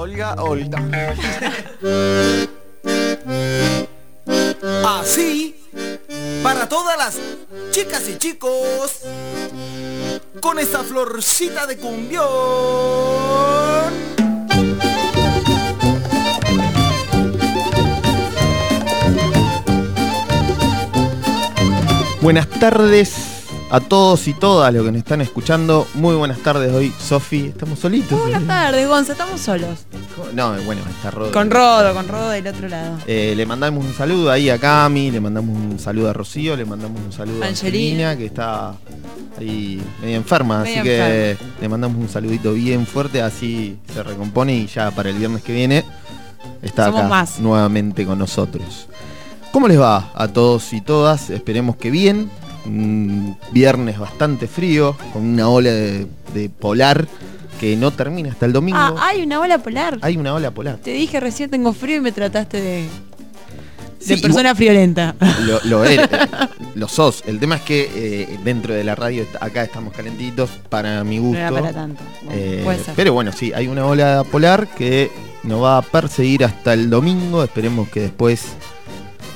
Olga, Olga. Así, para todas las chicas y chicos, con esta florcita de cumbión. Buenas tardes a todos y todas los que nos están escuchando. Muy buenas tardes hoy, Sofi. Estamos solitos. Buenas tardes, Gonza, estamos solos. No, bueno, está Rodo. Con Rodo, con Rodo del otro lado. Eh, le mandamos un saludo ahí a Cami, le mandamos un saludo a Rocío, le mandamos un saludo a Angelina, que está ahí medio enferma, así que le mandamos un saludito bien fuerte, así se recompone y ya para el viernes que viene está acá nuevamente con nosotros. ¿Cómo les va a todos y todas? Esperemos que bien un viernes bastante frío, con una ola de, polar que no termina hasta el domingo. Ah, hay una ola polar. Hay una ola polar. Te dije recién tengo frío y me trataste de, de persona friolenta. Lo, lo, lo sos. El tema es que eh, dentro de la radio acá estamos calentitos para mi gusto. No para tanto. Eh, pero bueno, sí, hay una ola polar que nos va a perseguir hasta el domingo. Esperemos que después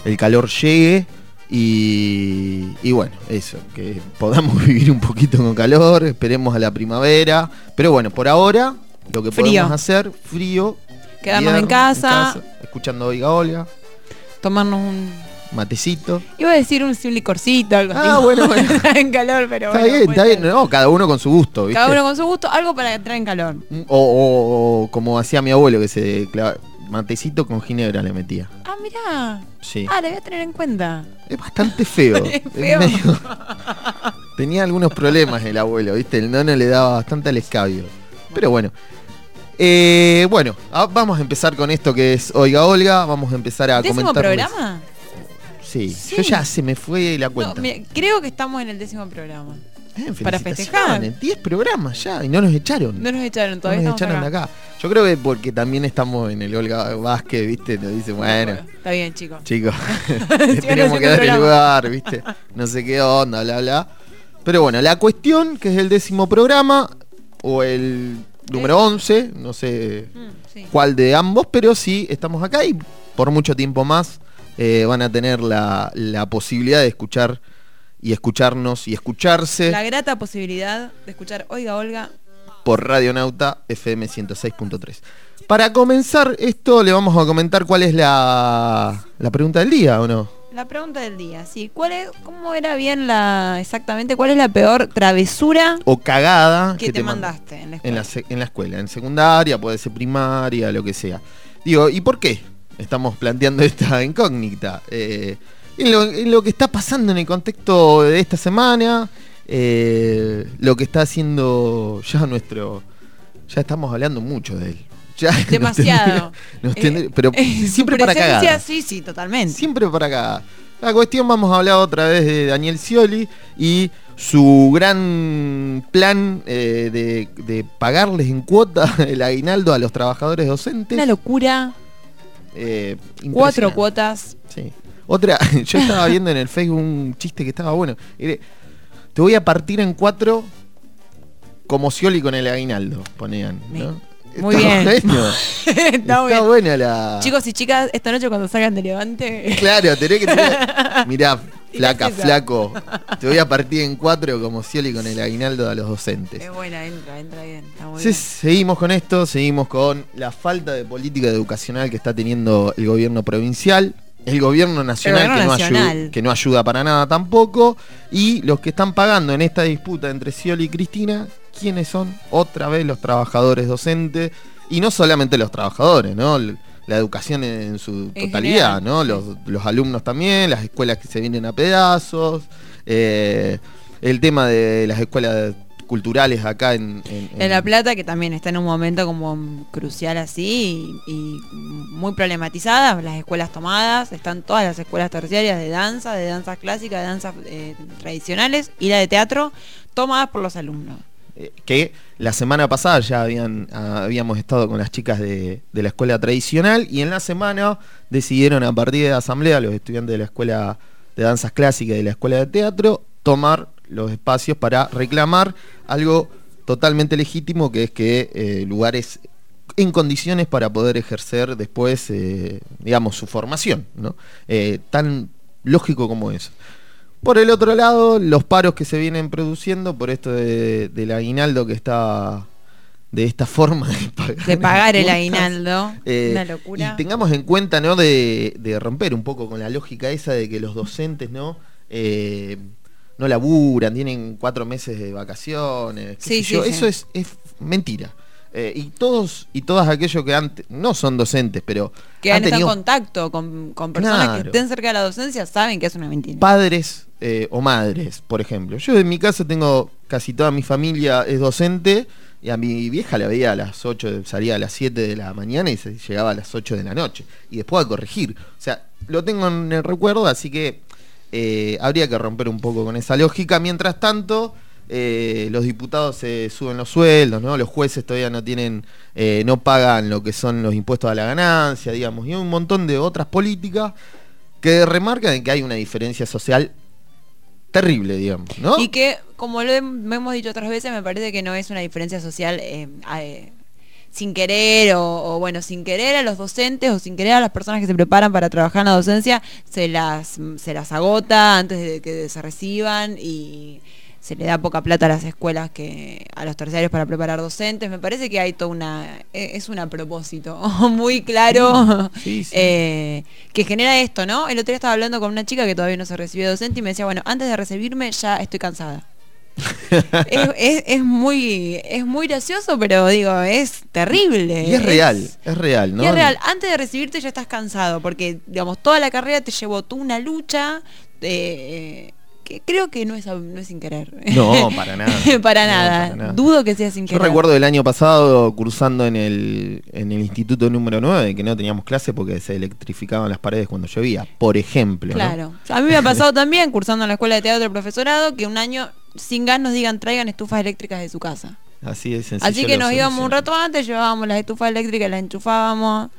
el calor llegue y, bueno, eso, que podamos vivir un poquito con calor, esperemos a la primavera. Pero bueno, por ahora lo que podemos hacer, frío. Quedarnos en casa, Escuchando Oiga Olga. Tomarnos un matecito. Iba a decir un, licorcito, algo ah, bueno, bueno. en calor, pero Está bien, está bien. No, cada uno con su gusto, Cada uno con su gusto, algo para entrar en calor. O, como hacía mi abuelo, que se clava, matecito con ginebra le metía. Ah, mirá. Sí. Ah, le voy a tener en cuenta. Es bastante feo. Tenía algunos problemas el abuelo, ¿viste? El nono le daba bastante al escabio. Pero bueno. Eh, bueno, vamos a empezar con esto que es Oiga Olga. Vamos a empezar a ¿Décimo comentar. programa? Sí. Yo ya se me fue la cuenta. creo que estamos en el décimo programa. Eh, para festejar. 10 programas ya y no nos echaron. No nos echaron todavía. No nos echaron acá. Yo creo que porque también estamos en el Olga Vázquez, ¿viste? Nos dice, bueno. Está bien, chicos. Chicos, tenemos que dar el lugar, ¿viste? No sé qué onda, bla, bla. Pero bueno, la cuestión, que es el décimo programa, o el número 11, no sé mm, cuál de ambos, pero sí estamos acá y por mucho tiempo más eh, van a tener la, la posibilidad de escuchar y escucharnos y escucharse. La grata posibilidad de escuchar Oiga Olga por Radio Nauta FM 106.3. Para comenzar esto le vamos a comentar cuál es la, la pregunta del día, ¿o no? La pregunta del día, sí. ¿Cuál es, ¿Cómo era bien la exactamente? ¿Cuál es la peor travesura o cagada que, te, mandaste en la, en la, en la escuela? En secundaria, puede ser primaria, lo que sea. Digo, ¿y por qué estamos planteando esta incógnita? Eh, en lo, que está pasando en el contexto de esta semana, eh, lo que está haciendo ya nuestro. Ya estamos hablando mucho de él. Demasiado. Eh, pero siempre para cagar. Sí, sí, totalmente. Siempre para cagar. La cuestión, vamos a hablar otra vez de Daniel Scioli y su gran plan eh, de, de, pagarles en cuota el aguinaldo a los trabajadores docentes. Una locura. Cuatro cuotas. Sí. Otra, yo estaba viendo en el Facebook un chiste que estaba bueno. Te voy a partir en cuatro como Scioli con el aguinaldo, ponían. Muy bien. Está, buena la. Chicos y chicas, esta noche cuando salgan de Levante. Claro, tenés que tener. Mirá, flaca, flaco. Te voy a partir en cuatro como Scioli con el aguinaldo a los docentes. Es buena, entra, entra bien. Seguimos con esto, seguimos con la falta de política educacional que está teniendo el gobierno provincial el gobierno nacional, que, No ayuda, que, No ayuda, para nada tampoco, y los que están pagando en esta disputa entre Scioli y Cristina, ¿quiénes son? Otra vez los trabajadores docentes, y no solamente los trabajadores, ¿no? La educación en su totalidad, ¿no? Los, alumnos también, las escuelas que se vienen a pedazos, eh, el tema de las escuelas culturales acá en, en, La Plata, que también está en un momento como crucial así y, muy problematizada, las escuelas tomadas, están todas las escuelas terciarias de danza, de danzas clásicas, de danzas eh, tradicionales y la de teatro, tomadas por los alumnos. Eh, que la semana pasada ya habían, habíamos estado con las chicas de, de la escuela tradicional y en la semana decidieron a partir de la asamblea los estudiantes de la escuela de danzas clásicas y de la escuela de teatro tomar los espacios para reclamar algo totalmente legítimo, que es que eh, lugares en condiciones para poder ejercer después, eh, digamos, su formación, ¿no? Eh, tan lógico como eso. Por el otro lado, los paros que se vienen produciendo por esto del aguinaldo que está de esta forma de pagar, el aguinaldo. Eh, una locura. Y tengamos en cuenta, ¿no? De, romper un poco con la lógica esa de que los docentes, ¿no? Eh, no laburan, tienen cuatro meses de vacaciones. Eso es, mentira. Eh, y todos y todas aquellos que antes no son docentes, pero que han, estado en contacto con, personas que estén cerca de la docencia saben que es una mentira. Padres o madres, por ejemplo. Yo en mi casa tengo casi toda mi familia es docente y a mi vieja la veía a las 8, salía a las 7 de la mañana y se llegaba a las 8 de la noche. Y después a corregir. O sea, lo tengo en el recuerdo, así que eh, habría que romper un poco con esa lógica. Mientras tanto, eh, los diputados se suben los sueldos, ¿no? Los jueces todavía no tienen, eh, no pagan lo que son los impuestos a la ganancia, digamos, y un montón de otras políticas que remarcan que hay una diferencia social terrible, digamos, ¿no? Y que, como lo hemos dicho otras veces, me parece que no es una diferencia social sin querer o, bueno, sin querer a los docentes o sin querer a las personas que se preparan para trabajar en la docencia, se las, se las agota antes de que se reciban y se le da poca plata a las escuelas que a los terciarios para preparar docentes. Me parece que hay toda una e, es un a propósito muy claro eh, que genera esto, ¿no? El otro día estaba hablando con una chica que todavía no se recibió docente y me decía, bueno, antes de recibirme ya estoy cansada. es, muy es muy gracioso, pero digo, es terrible. Y es, real, es real, ¿no? es real. Antes de recibirte ya estás cansado, porque, digamos, toda la carrera te llevó tú una lucha. Eh, creo que no es, no es sin querer. No, para nada. para, nada. Dudo que sea sin querer. Yo recuerdo el año pasado cursando en el, en el instituto número 9 que no teníamos clase porque se electrificaban las paredes cuando llovía, por ejemplo. Claro. A mí me ha pasado también cursando en la escuela de teatro profesorado que un año sin gas nos digan traigan estufas eléctricas de su casa. Así es sencillo. Así que nos íbamos un rato antes, llevábamos las estufas eléctricas, las enchufábamos.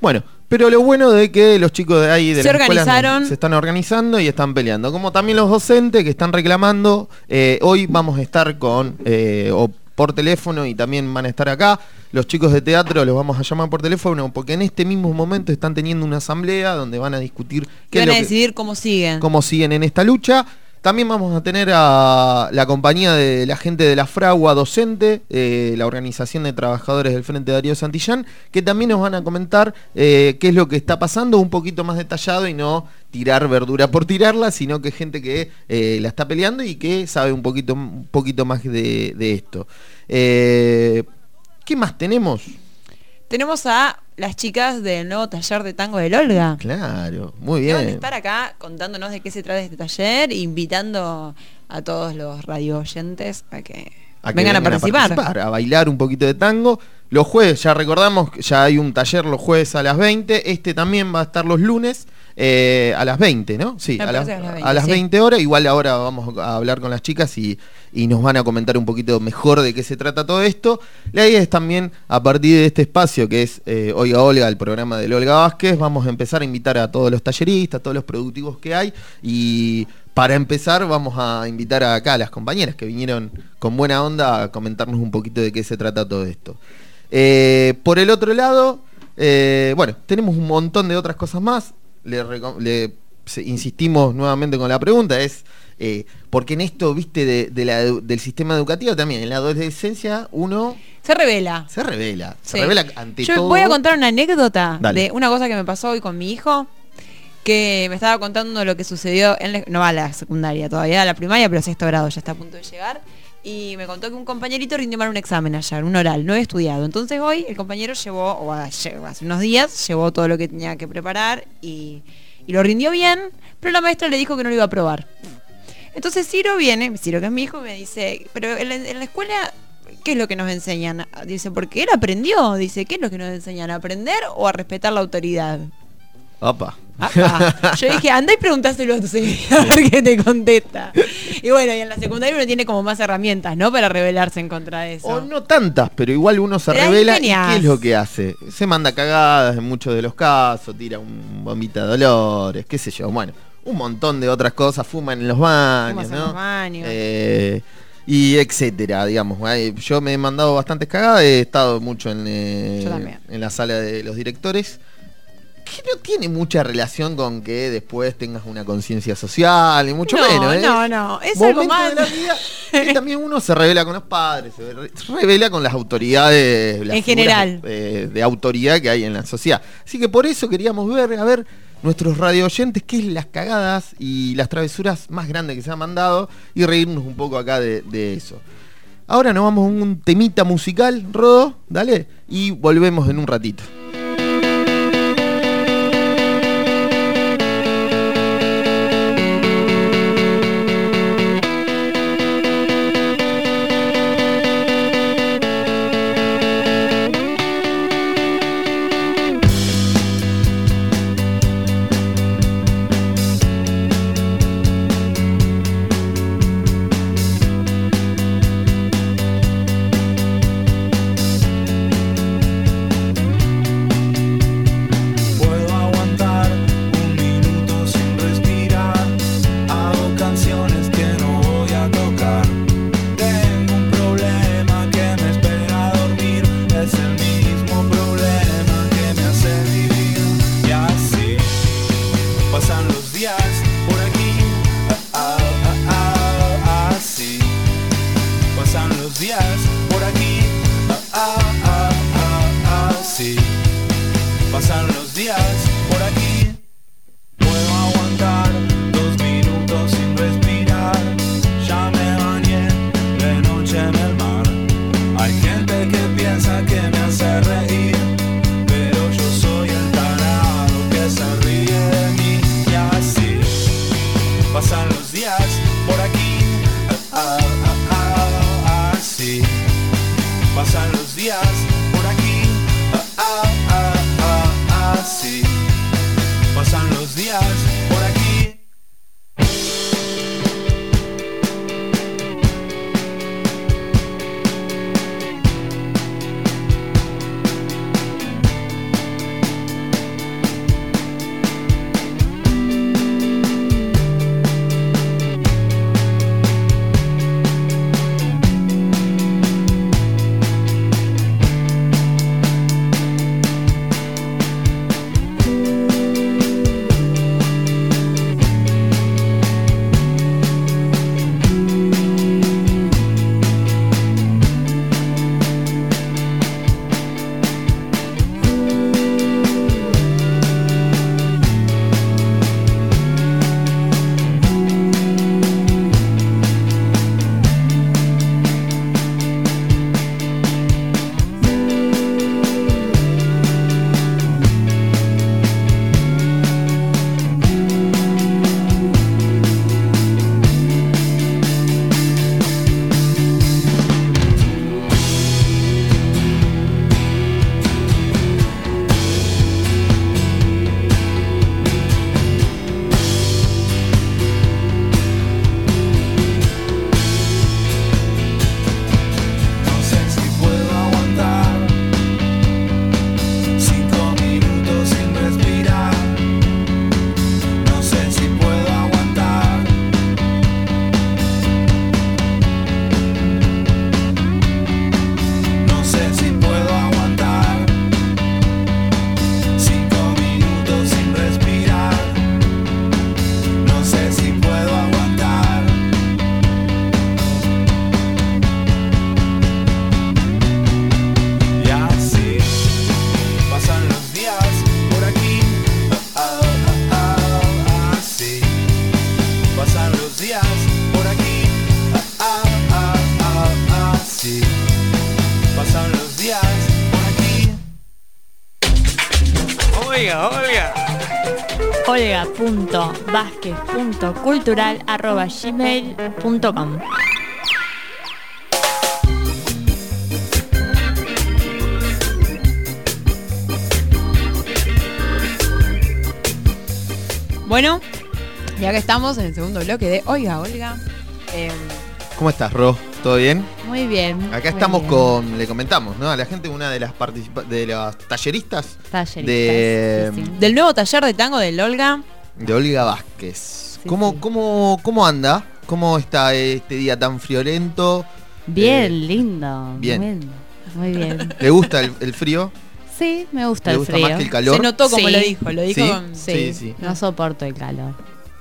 Bueno, pero lo bueno de que los chicos de ahí de se organizaron. se están organizando y están peleando. Como también los docentes que están reclamando. Eh, hoy vamos a estar con, eh, o por teléfono y también van a estar acá. Los chicos de teatro los vamos a llamar por teléfono porque en este mismo momento están teniendo una asamblea donde van a discutir qué van a decidir cómo siguen. Cómo siguen en esta lucha. También vamos a tener a la compañía de la gente de la Fragua Docente, eh, la organización de trabajadores del Frente Darío Santillán, que también nos van a comentar eh, qué es lo que está pasando un poquito más detallado y no tirar verdura por tirarla, sino que gente que eh, la está peleando y que sabe un poquito, un poquito más de, de esto. ¿Qué más tenemos? Tenemos a las chicas del nuevo taller de tango de Olga. Claro, muy bien. Van a estar acá contándonos de qué se trata este taller, invitando a todos los radio oyentes a que, vengan, a, participar. a bailar un poquito de tango. Los jueves, ya recordamos, ya hay un taller los jueves a las 20. Este también va a estar los lunes eh, a las 20, ¿no? Sí, a, las 20, horas. Igual ahora vamos a hablar con las chicas y, nos van a comentar un poquito mejor de qué se trata todo esto. La idea es también, a partir de este espacio que es eh, Oiga Olga, el programa de Olga Vázquez, vamos a empezar a invitar a todos los talleristas, a todos los productivos que hay y para empezar vamos a invitar acá a las compañeras que vinieron con buena onda a comentarnos un poquito de qué se trata todo esto. Eh, por el otro lado, bueno, tenemos un montón de otras cosas más le, insistimos nuevamente con la pregunta, es eh, porque en esto, viste, de, del sistema educativo también, en la adolescencia uno... Se revela. Se revela. Se revela ante Yo voy a contar una anécdota de una cosa que me pasó hoy con mi hijo, que me estaba contando lo que sucedió en no va a la secundaria todavía, a la primaria, pero sexto grado ya está a punto de llegar. Y me contó que un compañerito rindió mal un examen ayer, un oral, no he estudiado. Entonces hoy el compañero llevó, o hace unos días, llevó todo lo que tenía que preparar y, lo rindió bien, pero la maestra le dijo que no lo iba a probar. Entonces Ciro viene, Ciro que es mi hijo, me dice, pero en la, escuela ¿qué es lo que nos enseñan? Dice, porque él aprendió. Dice, ¿qué es lo que nos enseñan? ¿A aprender o a respetar la autoridad? Opa. Yo dije, anda y preguntáselo a tu señora, a ver qué te contesta. Y bueno, y en la secundaria uno tiene como más herramientas, ¿no? Para rebelarse en contra de eso. O no tantas, pero igual uno se revela. ¿Y qué es lo que hace? Se manda cagadas en muchos de los casos, tira un bombita de dolores, qué sé yo. Bueno, un montón de otras cosas, fuman en los baños, ¿no? En los baños. Eh, y etcétera, digamos. Yo me he mandado bastantes cagadas, he estado mucho en, eh, en la sala de los directores que no tiene mucha relación con que después tengas una conciencia social y mucho menos. ¿eh? No, no, es algo más. De la vida que también uno se revela con los padres, se revela con las autoridades, en general, de autoridad que hay en la sociedad. Así que por eso queríamos ver, a ver, nuestros radio oyentes, qué es las cagadas y las travesuras más grandes que se han mandado y reírnos un poco acá de, de eso. Ahora nos vamos a un temita musical, Rodo, dale, y volvemos en un ratito. gmail.com Bueno, ya que estamos en el segundo bloque de Oiga, Olga. Em, ¿Cómo estás, Ro? ¿Todo bien? Muy bien. Acá estamos con, le comentamos, ¿no? A la gente, una de las de las talleristas. Talleristas. Del nuevo taller de tango de Olga. De Olga Vázquez. ¿Cómo, cómo, cómo anda? ¿Cómo está este día tan friolento? Bien, eh, lindo. Bien. Muy bien. ¿Le gusta el, frío? Sí, me gusta el frío. más que el calor? Se notó como lo dijo, lo dijo. ¿Sí? Sí, No soporto el calor.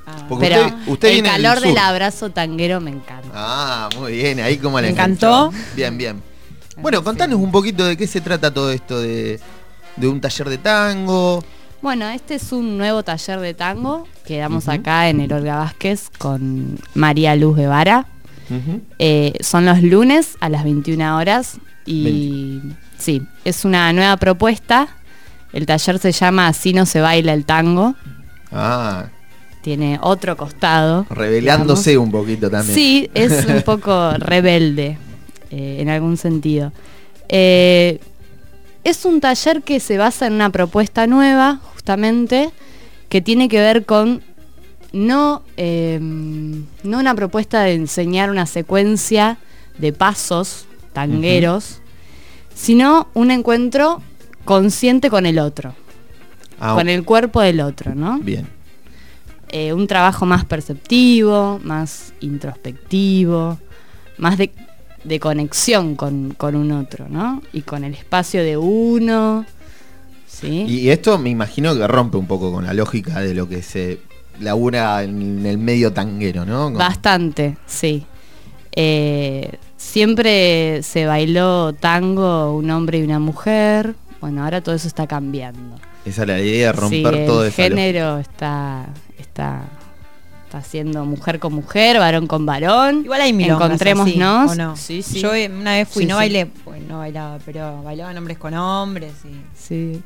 Ah. Pero usted, el calor del, abrazo tanguero me encanta. Ah, muy bien, ahí como le encantó. Bien, bien. Bueno, contanos un poquito de qué se trata todo esto de, de un taller de tango. Bueno, este es un nuevo taller de tango que damos acá en el Olga Vázquez con María Luz Guevara. Eh, son los lunes a las 21 horas y sí, es una nueva propuesta. El taller se llama Así no se baila el tango. Ah. Tiene otro costado. Revelándose un poquito también. Sí, es un poco rebelde eh, en algún sentido. Eh, es un taller que se basa en una propuesta nueva, justamente, que tiene que ver con no, em, no una propuesta de enseñar una secuencia de pasos tangueros, sino un encuentro consciente con el otro, ah, con el cuerpo del otro, ¿no? Bien. Eh, un trabajo más perceptivo, más introspectivo, más de de conexión con, un otro, ¿no? Y con el espacio de uno. ¿sí? Y esto me imagino que rompe un poco con la lógica de lo que se labura en el medio tanguero, ¿no? Bastante, sí. Eh, siempre se bailó tango un hombre y una mujer. Bueno, ahora todo eso está cambiando. Esa es la idea, romper todo eso. El género está, está está haciendo mujer con mujer, varón con varón. Igual hay Encontrémonos. no? Sí, sí. Yo una vez fui, no bailé, pues no bailaba, pero bailaban hombres con hombres. Y... Sí.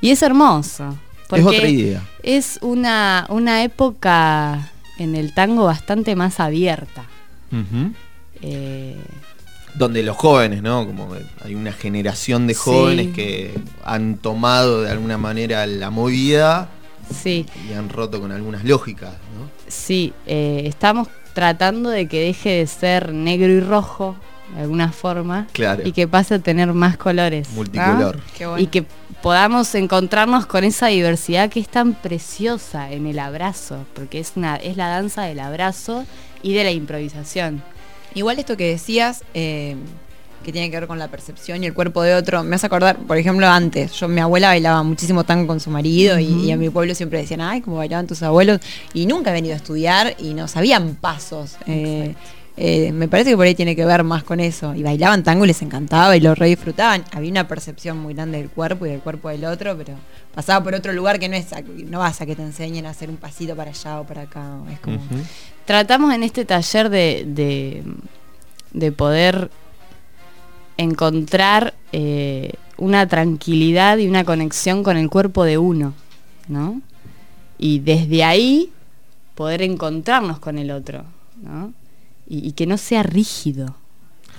Y es hermoso. es otra idea. Es una, una época en el tango bastante más abierta. Eh, donde los jóvenes, ¿no? Como hay una generación de jóvenes que han tomado de alguna manera la movida sí. y han roto con algunas lógicas, ¿no? Sí, eh, estamos tratando de que deje de ser negro y rojo de alguna forma y que pase a tener más colores. Multicolor. Y que podamos encontrarnos con esa diversidad que es tan preciosa en el abrazo, porque es, una, es la danza del abrazo y de la improvisación. Igual esto que decías, eh, que tiene que ver con la percepción y el cuerpo de otro. Me hace acordar, por ejemplo, antes, yo mi abuela bailaba muchísimo tango con su marido y, a mi pueblo siempre decían, ay, cómo bailaban tus abuelos. Y nunca he venido a estudiar y no sabían pasos. Eh, eh, me parece que por ahí tiene que ver más con eso. Y bailaban tango y les encantaba y lo re disfrutaban. Había una percepción muy grande del cuerpo y del cuerpo del otro, pero pasaba por otro lugar que no es no vas a que te enseñen a hacer un pasito para allá o para acá. Es como... Tratamos en este taller de, de, de poder encontrar eh, una tranquilidad y una conexión con el cuerpo de uno, ¿no? Y desde ahí poder encontrarnos con el otro, ¿no? Y, que no sea rígido.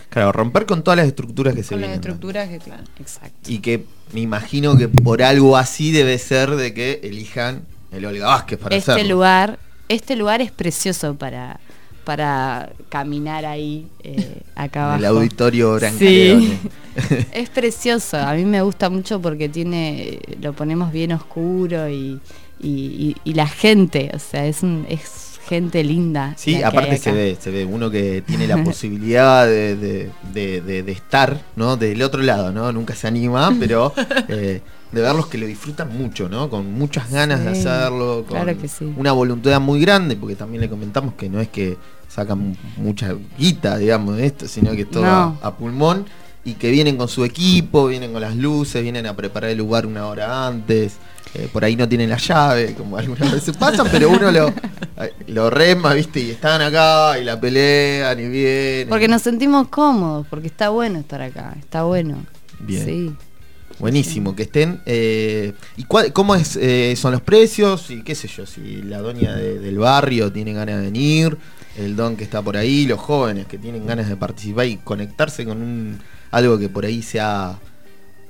Claro, romper con todas las estructuras que se con Las estructuras que, claro, exacto. Y que me imagino que por algo así debe ser de que elijan el Olga Vázquez para este lugar Este lugar es precioso para, para caminar ahí, eh, acá abajo. El auditorio Sí. es precioso, a mí me gusta mucho porque tiene, lo ponemos bien oscuro y, la gente, o sea, es, es gente linda. Sí, aparte se ve, se ve uno que tiene la posibilidad de, estar, ¿no? Del otro lado, ¿no? Nunca se anima, pero eh, de verlos que lo disfrutan mucho, ¿no? Con muchas ganas de hacerlo, con una voluntad muy grande, porque también le comentamos que no es que sacan mucha guita, digamos, de esto, sino que es todo a, pulmón y que vienen con su equipo, vienen con las luces, vienen a preparar el lugar una hora antes. Eh, por ahí no tienen la llave, como algunas veces pasan, pero uno lo, lo rema, ¿viste? Y están acá y la pelean y vienen. Porque nos sentimos cómodos, porque está bueno estar acá, está bueno. Bien. Sí. Buenísimo, que estén. Eh, ¿Y cómo es, eh, son los precios? Y qué sé yo, si la doña del barrio tiene ganas de venir, el don que está por ahí, los jóvenes que tienen ganas de participar y conectarse con algo que por ahí se ha,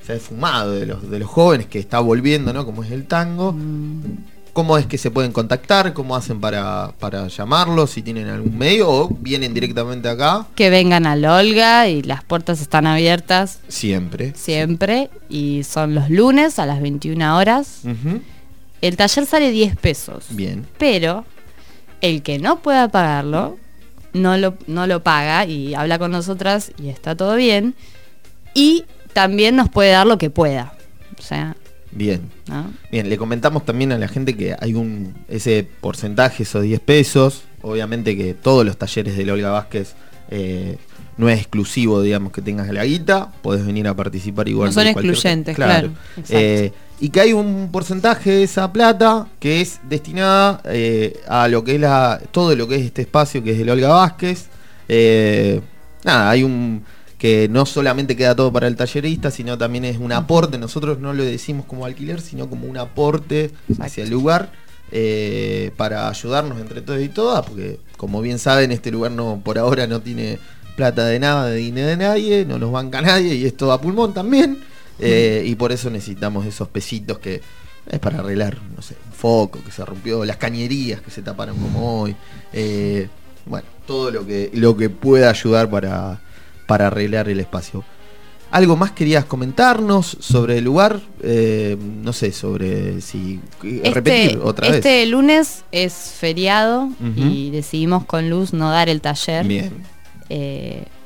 esfumado de los, de los jóvenes, que está volviendo, ¿no? Como es el tango. Mm. ¿Cómo es que se pueden contactar? ¿Cómo hacen para, para llamarlos? Si tienen algún medio o vienen directamente acá. Que vengan al Olga y las puertas están abiertas. Siempre. Siempre. Y son los lunes a las 21 horas. El taller sale 10 pesos. Bien. Pero el que no pueda pagarlo no lo, no lo paga y habla con nosotras y está todo bien. Y también nos puede dar lo que pueda. O sea. Bien. Bien, le comentamos también a la gente que hay un ese porcentaje, esos 10 pesos. Obviamente que todos los talleres de Olga Vázquez eh, no es exclusivo, digamos, que tengas la guita. Podés venir a participar igual. No son excluyentes, claro. Eh, y que hay un porcentaje de esa plata que es destinada eh, a lo que es la todo lo que es este espacio que es el Olga Vázquez. Nada, hay un que no solamente queda todo para el tallerista, sino también es un aporte. Nosotros no lo decimos como alquiler, sino como un aporte hacia el lugar eh, para ayudarnos entre todos y todas, porque como bien saben, este lugar no por ahora no tiene plata de nada, de dinero de nadie, no nos banca nadie y esto a pulmón también. Eh, y por eso necesitamos esos pesitos que es para arreglar, no sé, un foco que se rompió, las cañerías que se taparon como hoy. Eh, bueno, todo lo que, lo que pueda ayudar para, para arreglar el espacio. ¿Algo más querías comentarnos sobre el lugar? Eh, no sé, sobre si... Este, repetir otra vez. Este lunes es feriado y decidimos con Luz no dar el taller. Bien.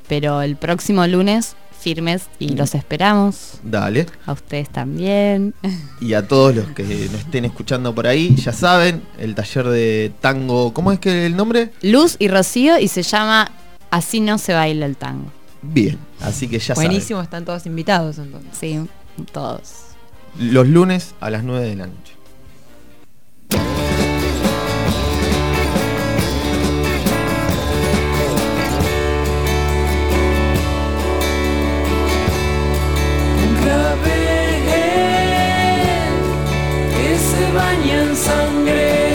pero el próximo lunes firmes y los esperamos. Dale. A ustedes también. Y a todos los que nos estén escuchando por ahí, ya saben, el taller de tango, ¿cómo es que el nombre? Luz y Rocío y se llama Así no se baila el tango. Bien, así que ya Buenísimo, están todos invitados entonces. Sí, todos. Los lunes a las 9 de la noche. Que baña en sangre.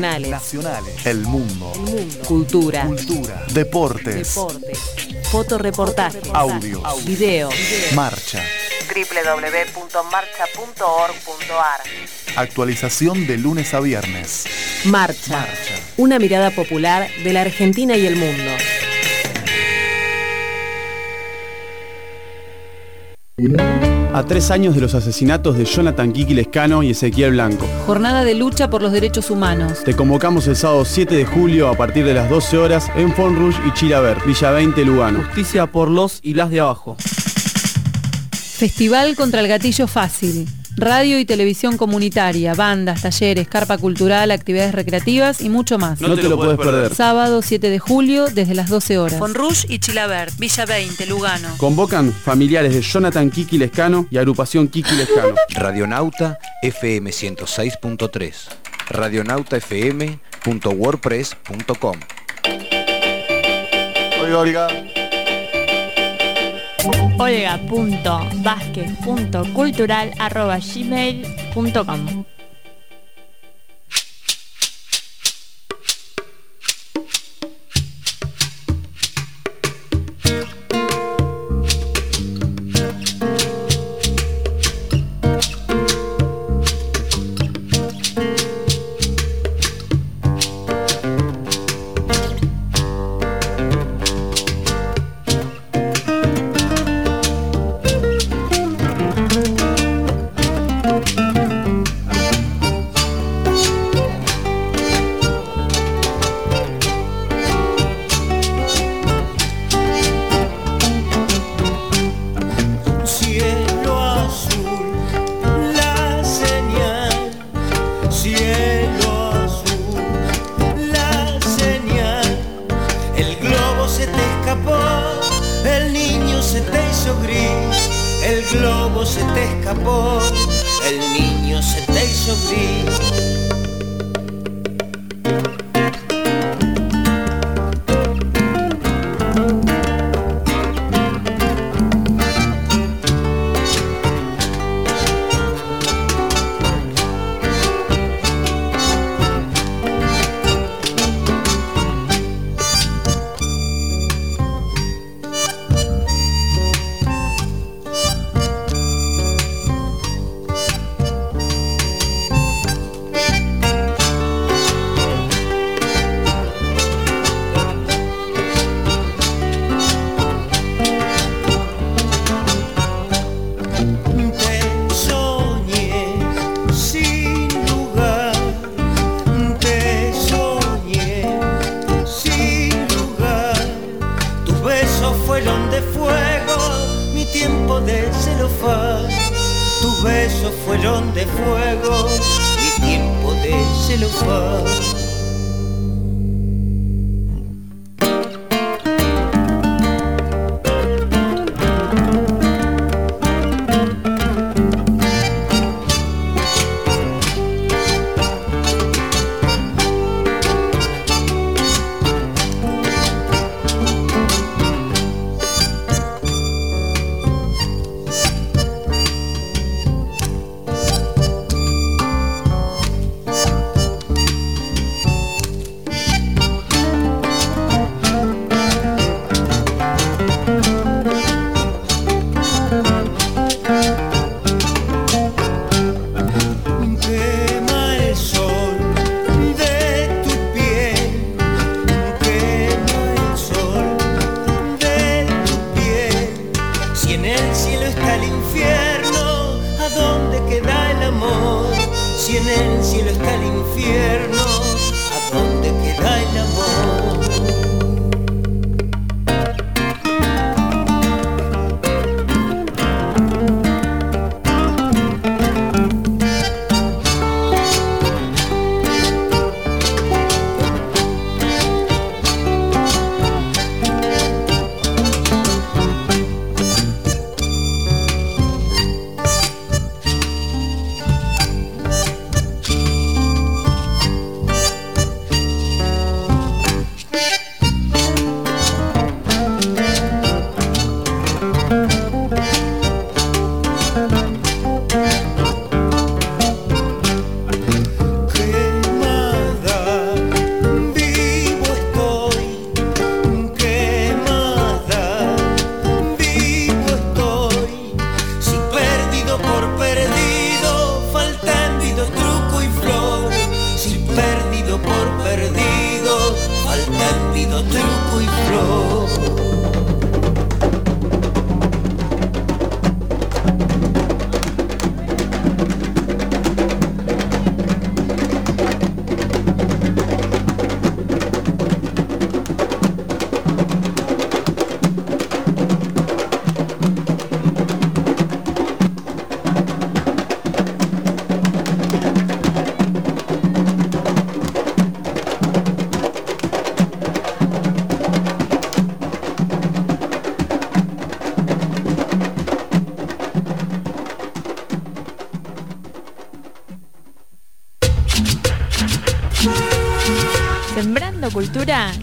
Nacionales. El mundo. Cultura. Cultura. Deportes. Deportes. Fotoreportaje. Audio. Video. Marcha. www.marcha.org.ar Actualización de lunes a viernes. Marcha. Marcha. Una mirada popular de la Argentina y el mundo. A tres años de los asesinatos de Jonathan Kiki Lescano y Ezequiel Blanco. Jornada de lucha por los derechos humanos. Te convocamos el sábado 7 de julio a partir de las 12 horas en Fonrush y Chilaver, Villa 20, Lugano. Justicia por los y las de abajo. Festival contra el gatillo fácil. Radio y televisión comunitaria, bandas, talleres, carpa cultural, actividades recreativas y mucho más. No, te, lo puedes perder. Sábado 7 de julio desde las 12 horas. Con Rush y Chilaver, Villa 20, Lugano. Convocan familiares de Jonathan Kiki Lescano y agrupación Kiki Lescano. Radionauta FM 106.3. Radionautafm.wordpress.com. Oiga, oiga. olga.vázquez.cultural.gmail.com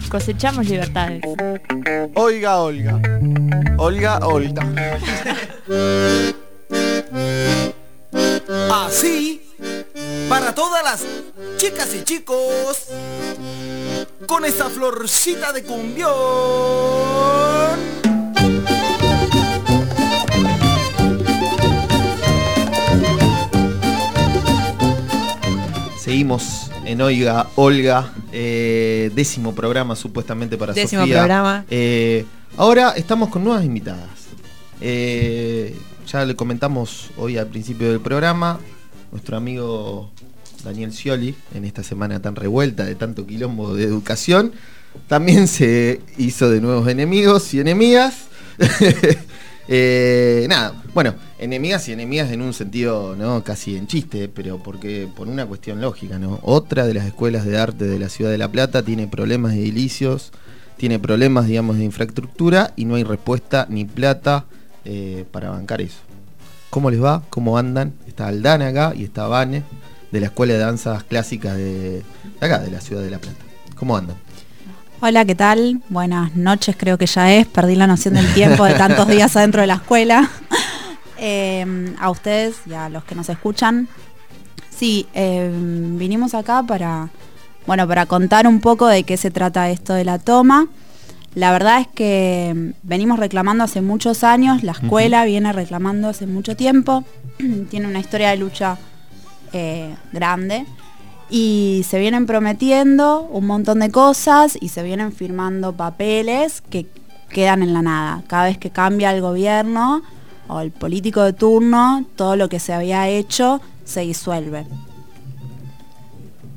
cosechamos libertades. Oiga, Olga. Olga, Olga. Así, para todas las chicas y chicos, con esta florcita de cumbión. Seguimos en Oiga, Olga, eh, décimo programa supuestamente para Décimo Sofía. programa. Eh, ahora estamos con nuevas invitadas. Eh, ya le comentamos hoy al principio del programa, nuestro amigo Daniel Scioli, en esta semana tan revuelta de tanto quilombo de educación, también se hizo de nuevos enemigos y enemigas. Eh, nada, bueno, enemigas y enemigas en un sentido, ¿no? Casi en chiste, pero porque por una cuestión lógica, ¿no? Otra de las escuelas de arte de la ciudad de La Plata tiene problemas de edilicios, tiene problemas, digamos, de infraestructura y no hay respuesta ni plata eh, para bancar eso. ¿Cómo les va? ¿Cómo andan? Está Aldana acá y está Vane de la Escuela de Danzas Clásicas de, de acá, de la ciudad de La Plata. ¿Cómo andan? Hola, ¿qué tal? Buenas noches, creo que ya es. Perdí la noción del tiempo de tantos días adentro de la escuela. Eh, a ustedes y a los que nos escuchan. Sí, eh, vinimos acá para, bueno, para contar un poco de qué se trata esto de la toma. La verdad es que venimos reclamando hace muchos años, la escuela viene reclamando hace mucho tiempo, tiene una historia de lucha eh, grande y se vienen prometiendo un montón de cosas y se vienen firmando papeles que quedan en la nada. Cada vez que cambia el gobierno o el político de turno, todo lo que se había hecho se disuelve.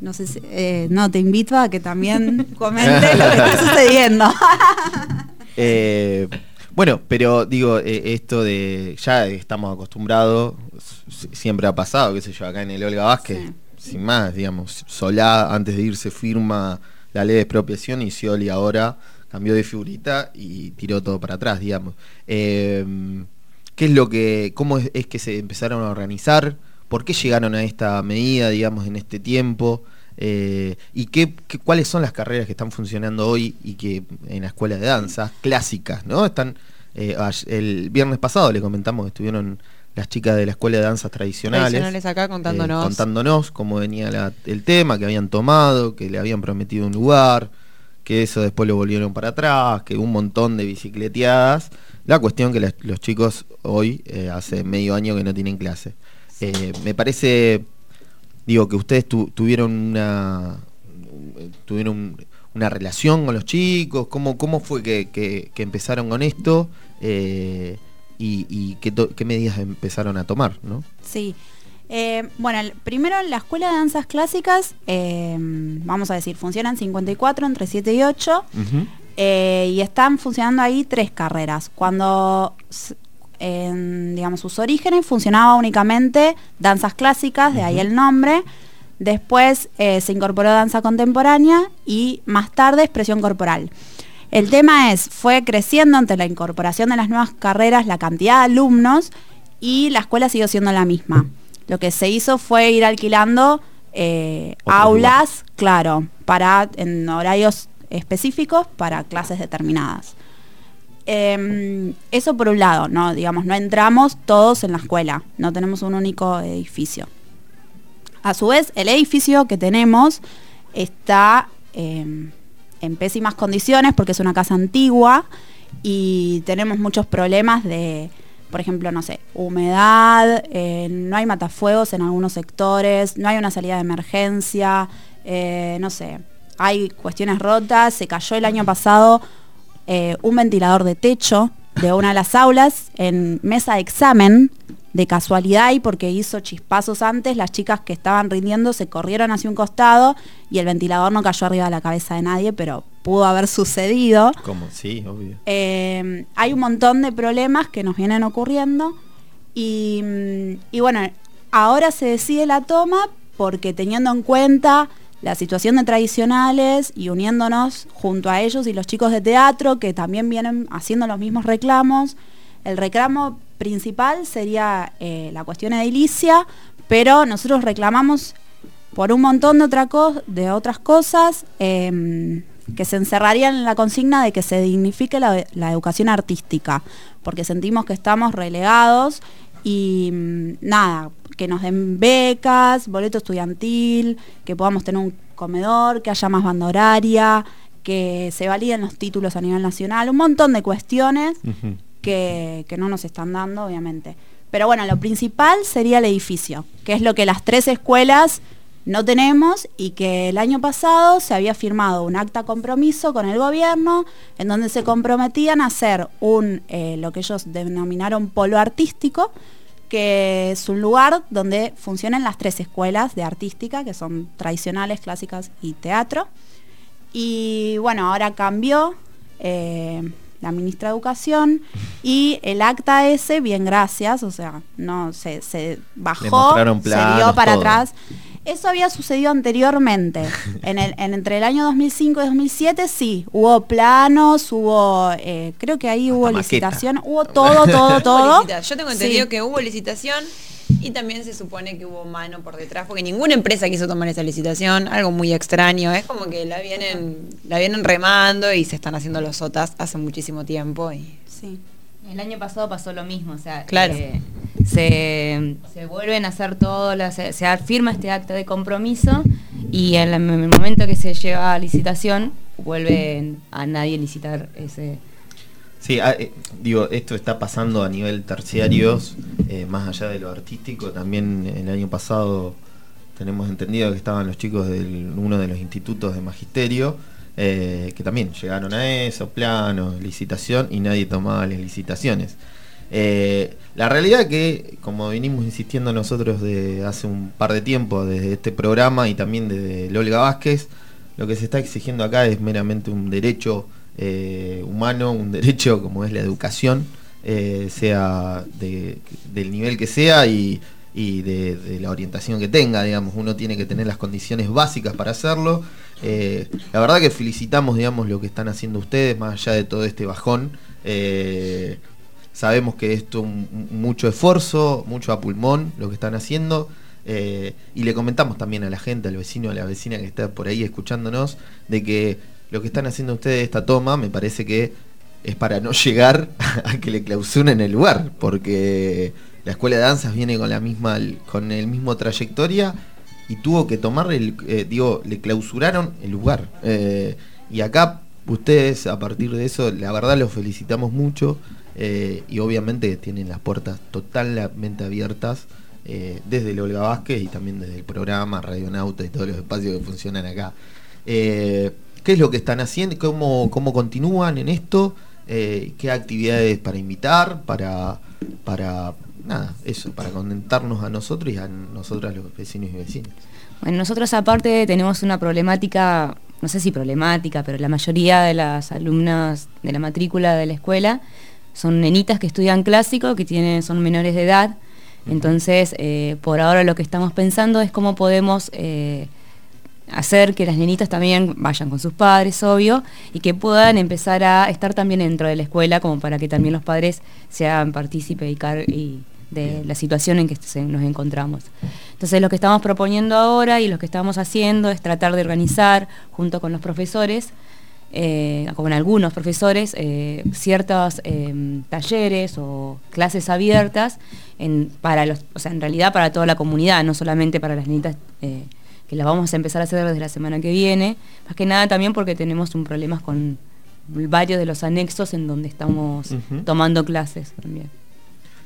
No sé si, eh, no, te invito a que también comentes lo que está sucediendo. Eh, bueno, pero digo, eh, esto de. Ya estamos acostumbrados, siempre ha pasado, qué sé yo, acá en el Olga Vázquez, sin más, digamos, Solá antes de irse firma la ley de expropiación y Scioli ahora cambió de figurita y tiró todo para atrás, digamos. Eh, ¿Qué es lo que. ¿Cómo es, es que se empezaron a organizar? ¿Por qué llegaron a esta medida, digamos, en este tiempo? Eh, ¿Y qué, qué- cuáles son las carreras que están funcionando hoy y que en la escuela de danza, clásicas, ¿no? Están, eh, el viernes pasado le comentamos que estuvieron las chicas de la escuela de danzas tradicionales. Tradicionales acá contándonos. eh, contándonos cómo venía la- el tema, que habían tomado, que le habían prometido un lugar, que eso después lo volvieron para atrás, que un montón de bicicleteadas. La cuestión que los chicos hoy, eh, hace medio año que no tienen clase. Eh, me parece, digo, que ustedes tu- tuvieron una tuvieron un- una relación con los chicos, ¿cómo, cómo fue que, que- que empezaron con esto? Eh, y y qué, to- qué medidas empezaron a tomar, ¿no? Sí. Bueno, primero la Escuela de Danzas Clásicas, vamos a decir, funcionan 54 entre 7 y 8 eh, y están funcionando ahí tres carreras. Cuando, en, digamos, sus orígenes funcionaba únicamente danzas clásicas, de ahí el nombre. Después eh, se incorporó danza contemporánea y más tarde expresión corporal. El tema es, fue creciendo ante la incorporación de las nuevas carreras la cantidad de alumnos y la escuela siguió siendo la misma. Lo que se hizo fue ir alquilando eh, aulas, claro, para en horarios específicos para clases determinadas. Em, eso por un lado, no, digamos, no entramos todos en la escuela, no tenemos un único edificio. A su vez, el edificio que tenemos está em, en pésimas condiciones porque es una casa antigua y tenemos muchos problemas de, por ejemplo, no sé, humedad, eh, no hay matafuegos en algunos sectores, no hay una salida de emergencia, eh, no sé, hay cuestiones rotas, se cayó el año pasado eh, un ventilador de techo de una de las aulas en mesa de examen de casualidad y porque hizo chispazos antes, las chicas que estaban rindiendo se corrieron hacia un costado y el ventilador no cayó arriba de la cabeza de nadie, pero pudo haber sucedido. ¿Cómo? Sí, obvio. Eh, hay un montón de problemas que nos vienen ocurriendo y, y bueno, ahora se decide la toma porque teniendo en cuenta la situación de tradicionales y uniéndonos junto a ellos y los chicos de teatro que también vienen haciendo los mismos reclamos, el reclamo principal sería eh, la cuestión edilicia, pero nosotros reclamamos por un montón de, otras cosas, eh, que se encerrarían en la consigna de que se dignifique la, la educación artística, porque sentimos que estamos relegados y mm, nada, que nos den becas, boleto estudiantil, que podamos tener un comedor, que haya más banda horaria, que se validen los títulos a nivel nacional, un montón de cuestiones que, que no nos están dando, obviamente. Pero bueno, lo principal sería el edificio, que es lo que las tres escuelas no tenemos y que el año pasado se había firmado un acta compromiso con el gobierno en donde se comprometían a hacer un, eh, lo que ellos denominaron polo artístico, que es un lugar donde funcionan las tres escuelas de artística, que son tradicionales, clásicas y teatro. Y bueno, ahora cambió eh, la ministra de Educación y el acta ese, bien gracias, o sea, no se, se bajó, se dio para todo. atrás. Eso había sucedido anteriormente. En el, en- entre el año 2005 y 2007 sí, hubo planos, hubo, eh, creo que ahí hubo maqueta. licitación, hubo todo, todo, todo. Yo tengo entendido Sí. que hubo licitación y también se supone que hubo mano por detrás, porque ninguna empresa quiso tomar esa licitación, algo muy extraño. Es como que la vienen, la vienen remando y se están haciendo los sotas hace muchísimo tiempo. Y... Sí. El año pasado pasó lo mismo, o sea, Claro. eh, se, se vuelven a hacer todo, la- se, se firma este acta de compromiso y en el, en el momento que se lleva a licitación vuelven a nadie licitar ese... Sí, ah, eh, digo, esto está pasando a nivel terciarios, eh, más allá de lo artístico. También el año pasado tenemos entendido que estaban los chicos de uno de los institutos de magisterio, eh, que también llegaron a eso, planos, licitación, y nadie tomaba las licitaciones. Eh, la realidad que, como venimos insistiendo nosotros de hace un par de tiempo, desde este programa y también desde Olga Vázquez, lo que se está exigiendo acá es meramente un derecho eh, humano, un derecho como es la educación, sea de- del nivel que sea y, y de, de la orientación que tenga, digamos, uno tiene que tener las condiciones básicas para hacerlo. Eh, la verdad que felicitamos, digamos, lo que están haciendo ustedes, más allá de todo este bajón. Eh, sabemos que esto es mucho esfuerzo, mucho a pulmón lo que están haciendo. eh, y le comentamos también a la gente, al vecino, a la vecina que está por ahí escuchándonos, de que lo que están haciendo ustedes esta toma me parece que es para no llegar a que le clausuren el lugar, porque la escuela de danzas viene con la misma, con el mismo trayectoria y tuvo que tomar el, eh, digo, le clausuraron el lugar. Eh, y acá ustedes, a partir de eso, la verdad los felicitamos mucho eh, y obviamente tienen las puertas totalmente abiertas desde el Olga Vázquez y también desde el programa Radionauta y todos los espacios que funcionan acá. ¿Qué es lo que están haciendo? ¿Cómo, cómo continúan en esto? ¿Qué actividades para invitar? Para, para, nada, eso, para contentarnos a nosotros y a nosotras los vecinos y vecinas. Bueno, nosotros aparte tenemos una problemática, no sé si problemática, pero la mayoría de las alumnas de la matrícula de la escuela son nenitas que estudian clásico, que tienen, son menores de edad. Entonces, eh, por ahora lo que estamos pensando es cómo podemos eh, hacer que las nenitas también vayan con sus padres, obvio, y que puedan empezar a estar también dentro de la escuela, como para que también los padres sean partícipes y, y de la situación en que nos encontramos. Entonces, lo que estamos proponiendo ahora y lo que estamos haciendo es tratar de organizar, junto con los profesores, eh, con algunos profesores, eh, ciertos eh, talleres o clases abiertas en, para los, o sea, en realidad para toda la comunidad, no solamente para las niñitas que las vamos a empezar a hacer desde la semana que viene, más que nada también porque tenemos un problema con varios de los anexos en donde estamos tomando clases también.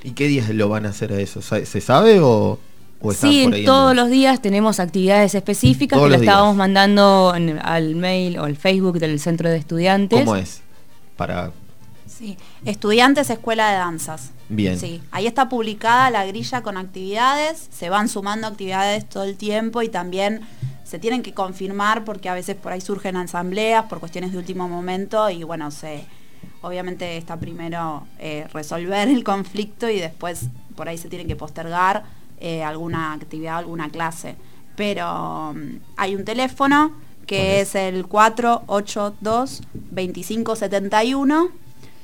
¿Y qué días lo van a hacer a eso? ¿Sa- ¿Se sabe o, o Sí, por ahí en todos los días tenemos actividades específicas Todos que lo días. estábamos mandando en- al mail o al Facebook del centro de estudiantes. ¿Cómo es? Para Sí, Estudiantes Escuela de Danzas. Bien. Sí, ahí está publicada la grilla con actividades, se van sumando actividades todo el tiempo y también se tienen que confirmar porque a veces por ahí surgen asambleas por cuestiones de último momento y bueno, se obviamente está primero eh, resolver el conflicto y después por ahí se tiene que postergar eh, alguna actividad, alguna clase. Pero mm, hay un teléfono que es? el 482-2571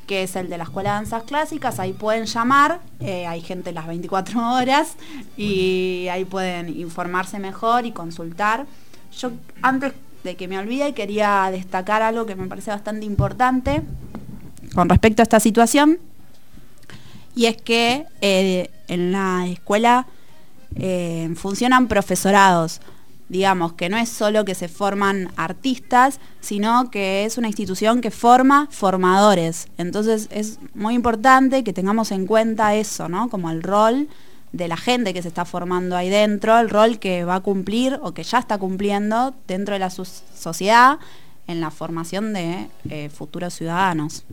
que es el de la Escuela de Danzas Clásicas, ahí pueden llamar, eh, hay gente las 24 horas y ahí pueden informarse mejor y consultar. Yo antes de que me olvide, quería destacar algo que me parece bastante importante con respecto a esta situación, y es que eh, en la escuela eh, funcionan profesorados, digamos, que no es solo que se forman artistas, sino que es una institución que forma formadores. Entonces es muy importante que tengamos en cuenta eso, ¿no? Como el rol de la gente que se está formando ahí dentro, el rol que va a cumplir o que ya está cumpliendo dentro de la sociedad en la formación de eh, futuros ciudadanos.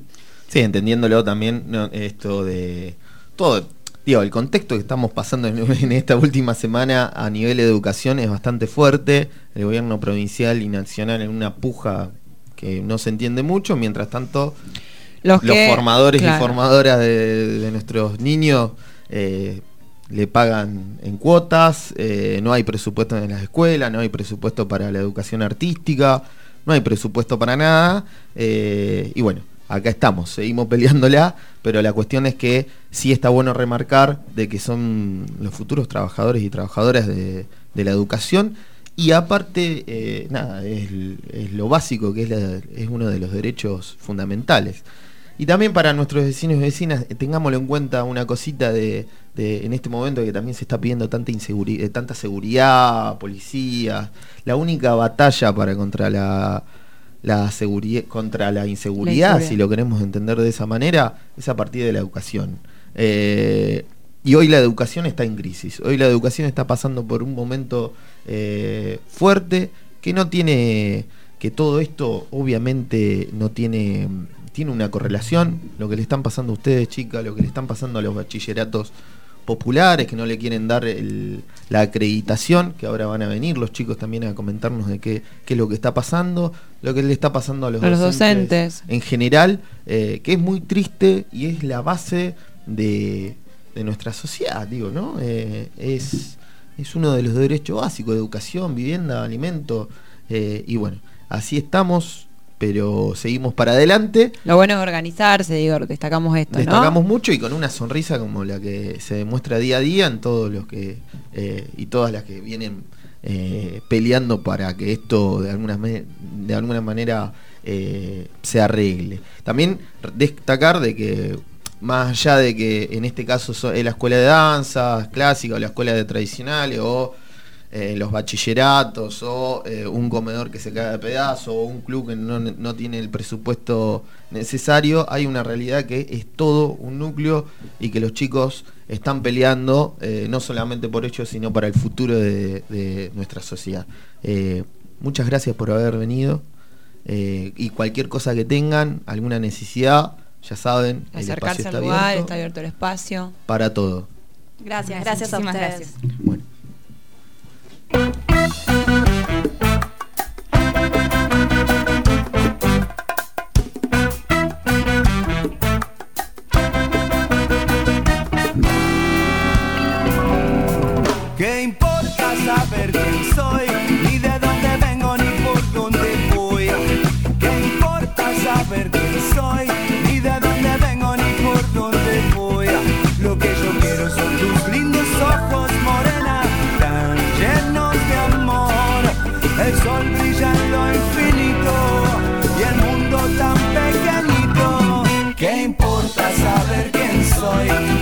Sí, entendiéndolo también no, esto de todo, digo, el contexto que estamos pasando en, en esta última semana a nivel de educación es bastante fuerte. El gobierno provincial y nacional en una puja que no se entiende mucho, mientras tanto Los los, que- formadores claro. y formadoras de, de nuestros niños eh, le pagan en cuotas, eh, no hay presupuesto en las escuelas, no hay presupuesto para la educación artística, no hay presupuesto para nada, eh, y bueno, acá estamos, seguimos peleándola, pero la cuestión es que sí está bueno remarcar de que son los futuros trabajadores y trabajadoras de, la educación, y aparte, eh, nada, es, lo básico, que es, uno de los derechos fundamentales. Y también para nuestros vecinos y vecinas, eh, tengámoslo en cuenta una cosita de, en este momento que también se está pidiendo tanta inseguri- eh, tanta seguridad, policía. La única batalla para contra la, la seguridad, contra la inseguridad, si lo queremos entender de esa manera, es a partir de la educación. Eh, y hoy la educación está en crisis. Hoy la educación está pasando por un momento eh, fuerte que no tiene, que todo esto obviamente no tiene, tiene una correlación. Lo que le están pasando a ustedes, chicas, lo que le están pasando a los bachilleratos populares que no le quieren dar el- la acreditación, que ahora van a venir los chicos también a comentarnos de qué, qué es lo que está pasando, lo que le está pasando a los, A los docentes. en general, eh, que es muy triste y es la base de, de nuestra sociedad, digo, ¿no? Eh, es, es uno de los derechos básicos, educación, vivienda, alimento, eh, y bueno, así estamos, pero seguimos para adelante. Lo bueno es organizarse, digo, destacamos esto, Destacamos ¿no? mucho y con una sonrisa como la que se demuestra día a día en todos los que eh, y todas las que vienen eh, peleando para que esto de alguna, de alguna manera eh, se arregle. También destacar de que más allá de que en este caso so- es la escuela de danza clásica o la escuela de tradicionales o eh, los bachilleratos o eh, un comedor que se cae de pedazo o un club que no, no tiene el presupuesto necesario, hay una realidad que es todo un núcleo y que los chicos están peleando eh, no solamente por ellos, sino para el futuro de, de nuestra sociedad. Eh, muchas gracias por haber venido eh, y cualquier cosa que tengan, alguna necesidad, ya saben, el espacio Acercarse está al lugar, abierto está abierto el espacio. para todo. Gracias, Gracias, gracias, a ustedes. gracias. ¿Qué Thank you. Quién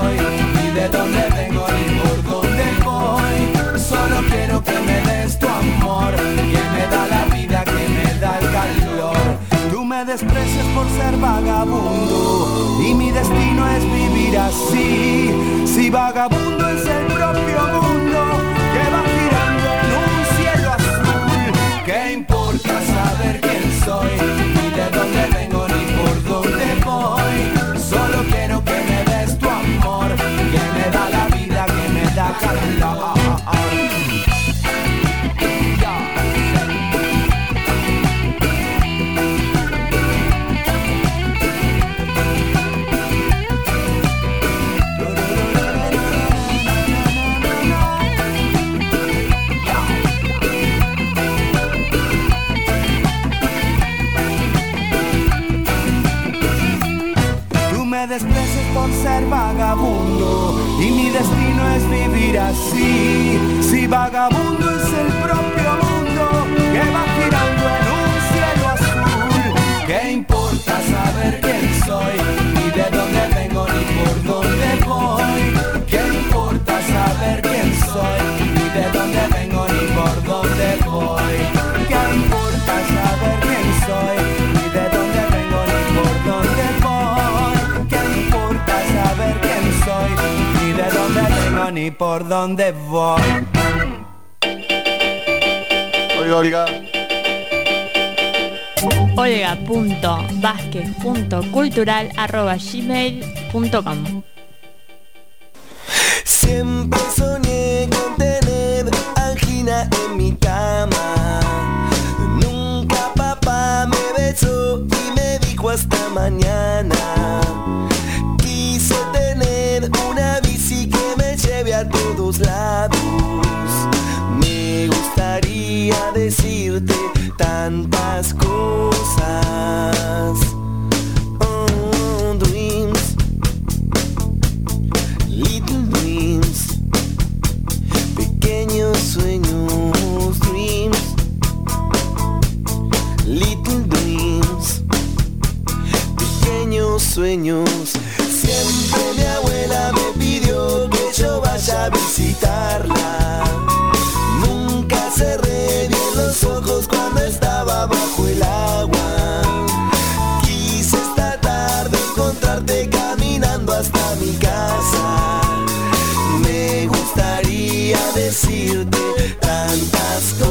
soy y de dónde vengo ni por dónde voy. Solo quiero que me des tu amor, que me da la vida, que me da el calor. Tú me desprecias por ser vagabundo y mi destino es vivir así. Si vagabundo es el propio mundo que va girando en un cielo azul, ¿qué importa saber quién soy? Calcutta por ser vagabundo y mi destino es vivir así. Si vagabundo es el propio mundo que va girando en un cielo azul, ¿qué importa saber quién soy ni de dónde vengo ni por dónde voy? ¿Qué importa saber quién soy ni por dónde voy? Oiga, oiga. olga.vázquez.cultural.gmail.com Siempre soñé con tener angina en mi cama. Nunca papá me besó y me dijo hasta mañana. A todos lados. Me gustaría decirte tantas cosas. Oh, dreams. Little dreams, pequeños sueños, dreams, little dreams, pequeños sueños. Siempre mi abuela me vaya a visitarla. Nunca cerré bien los ojos cuando estaba bajo el agua. Quise esta tarde encontrarte caminando hasta mi casa. Me gustaría decirte tantas cosas.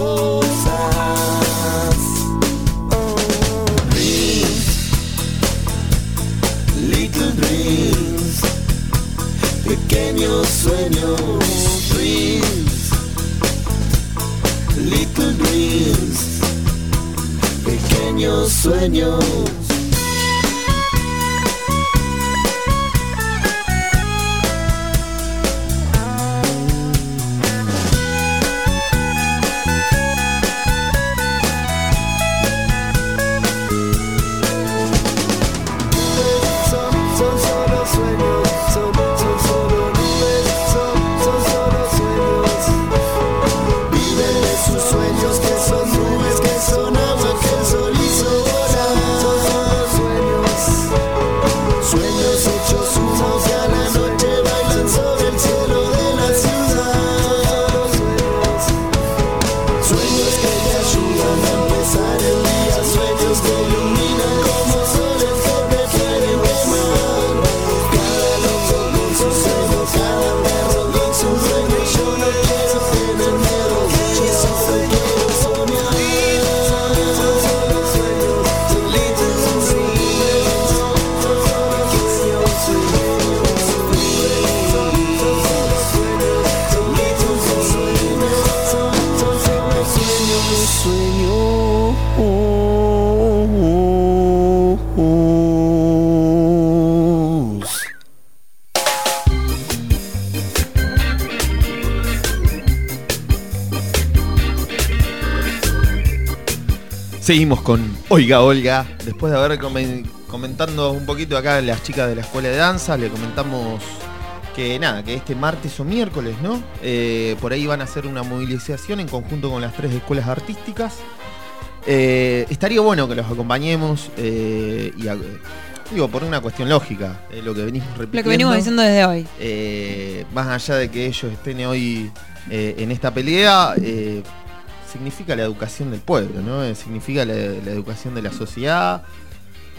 Sueños, dreams, little dreams, pequeños sueños. Seguimos con Oiga Olga. Después de haber comen- comentando un poquito acá las chicas de la escuela de danza, le comentamos que nada, que este martes o miércoles, ¿no? Eh, por ahí van a hacer una movilización en conjunto con las tres escuelas artísticas. Eh, estaría bueno que los acompañemos eh, y a- digo, por una cuestión lógica, lo que venimos repitiendo. Lo que venimos diciendo desde hoy. Más allá de que ellos estén hoy en esta pelea, significa la educación del pueblo, ¿no? Eh, significa la, la educación de la sociedad,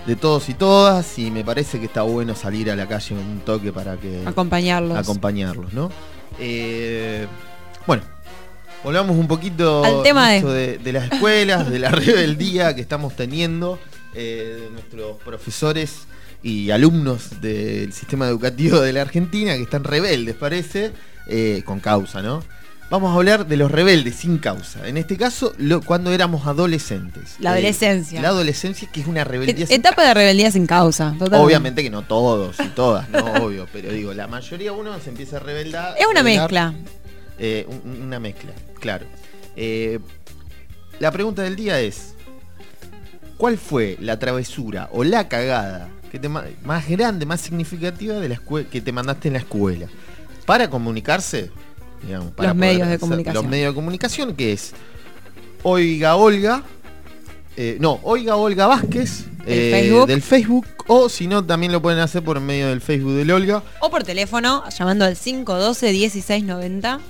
de todos y todas, y me parece que está bueno salir a la calle un toque para que Acompañarlos. acompañarlos, ¿no? Eh, bueno, volvamos un poquito Al tema de- de, de las escuelas, de la rebeldía que estamos teniendo, eh, de nuestros profesores y alumnos del sistema educativo de la Argentina que están rebeldes, parece, eh, con causa, ¿no? Vamos a hablar de los rebeldes sin causa. En este caso, lo- cuando éramos adolescentes. La Eh, adolescencia. la adolescencia, que es una rebeldía sin Etapa de rebeldía sin causa. totalmente. Obviamente que no todos y todas, no obvio, pero digo, la mayoría uno se empieza a rebeldar. Es una rebelar, mezcla. eh, un- una mezcla, claro. Eh, la pregunta del día es, ¿cuál fue la travesura o la cagada que te más grande, más significativa de la que te mandaste en la escuela. Para comunicarse, digamos, para Los medios de comunicación. Los medios de comunicación, que es Oiga Olga, eh, no, Oiga Olga Vázquez, eh, Facebook. del Facebook, o si no, también lo pueden hacer por medio del Facebook del Olga. O por teléfono, llamando al 512-1690.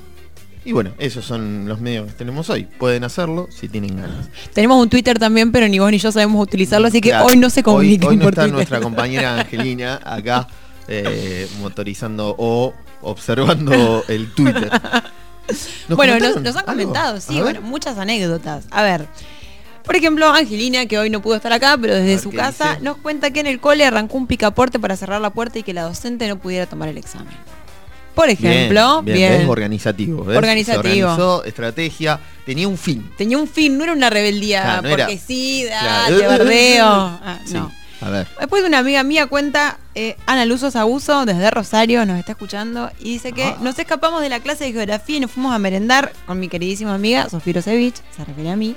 Y bueno, esos son los medios que tenemos hoy. Pueden hacerlo si tienen ganas. Tenemos un Twitter también, pero ni vos ni yo sabemos utilizarlo, así que Claro, hoy no se comuniquen Hoy, hoy no por está Twitter. nuestra compañera Angelina acá eh, motorizando o observando el Twitter. ¿Nos bueno, nos, han algo? comentado, sí, bueno, muchas anécdotas. A ver, por ejemplo, Angelina, que hoy no pudo estar acá, pero desde su ¿qué casa, dice? nos cuenta que en el cole arrancó un picaporte para cerrar la puerta y que la docente no pudiera tomar el examen. Por ejemplo, bien, organizativo. ¿ves? Organizativo. Se organizó, estrategia, tenía un fin. tenía un fin, no era una rebeldía, Claro, no era- porque sí, da, Claro. te bardeo. Ah, Sí, No. A ver. Después una amiga mía cuenta, eh, Ana Luzos Abuso, desde Rosario, nos está escuchando, y dice que Ah. nos escapamos de la clase de geografía y nos fuimos a merendar con mi queridísima amiga Sofía Sevich, se refiere a mí,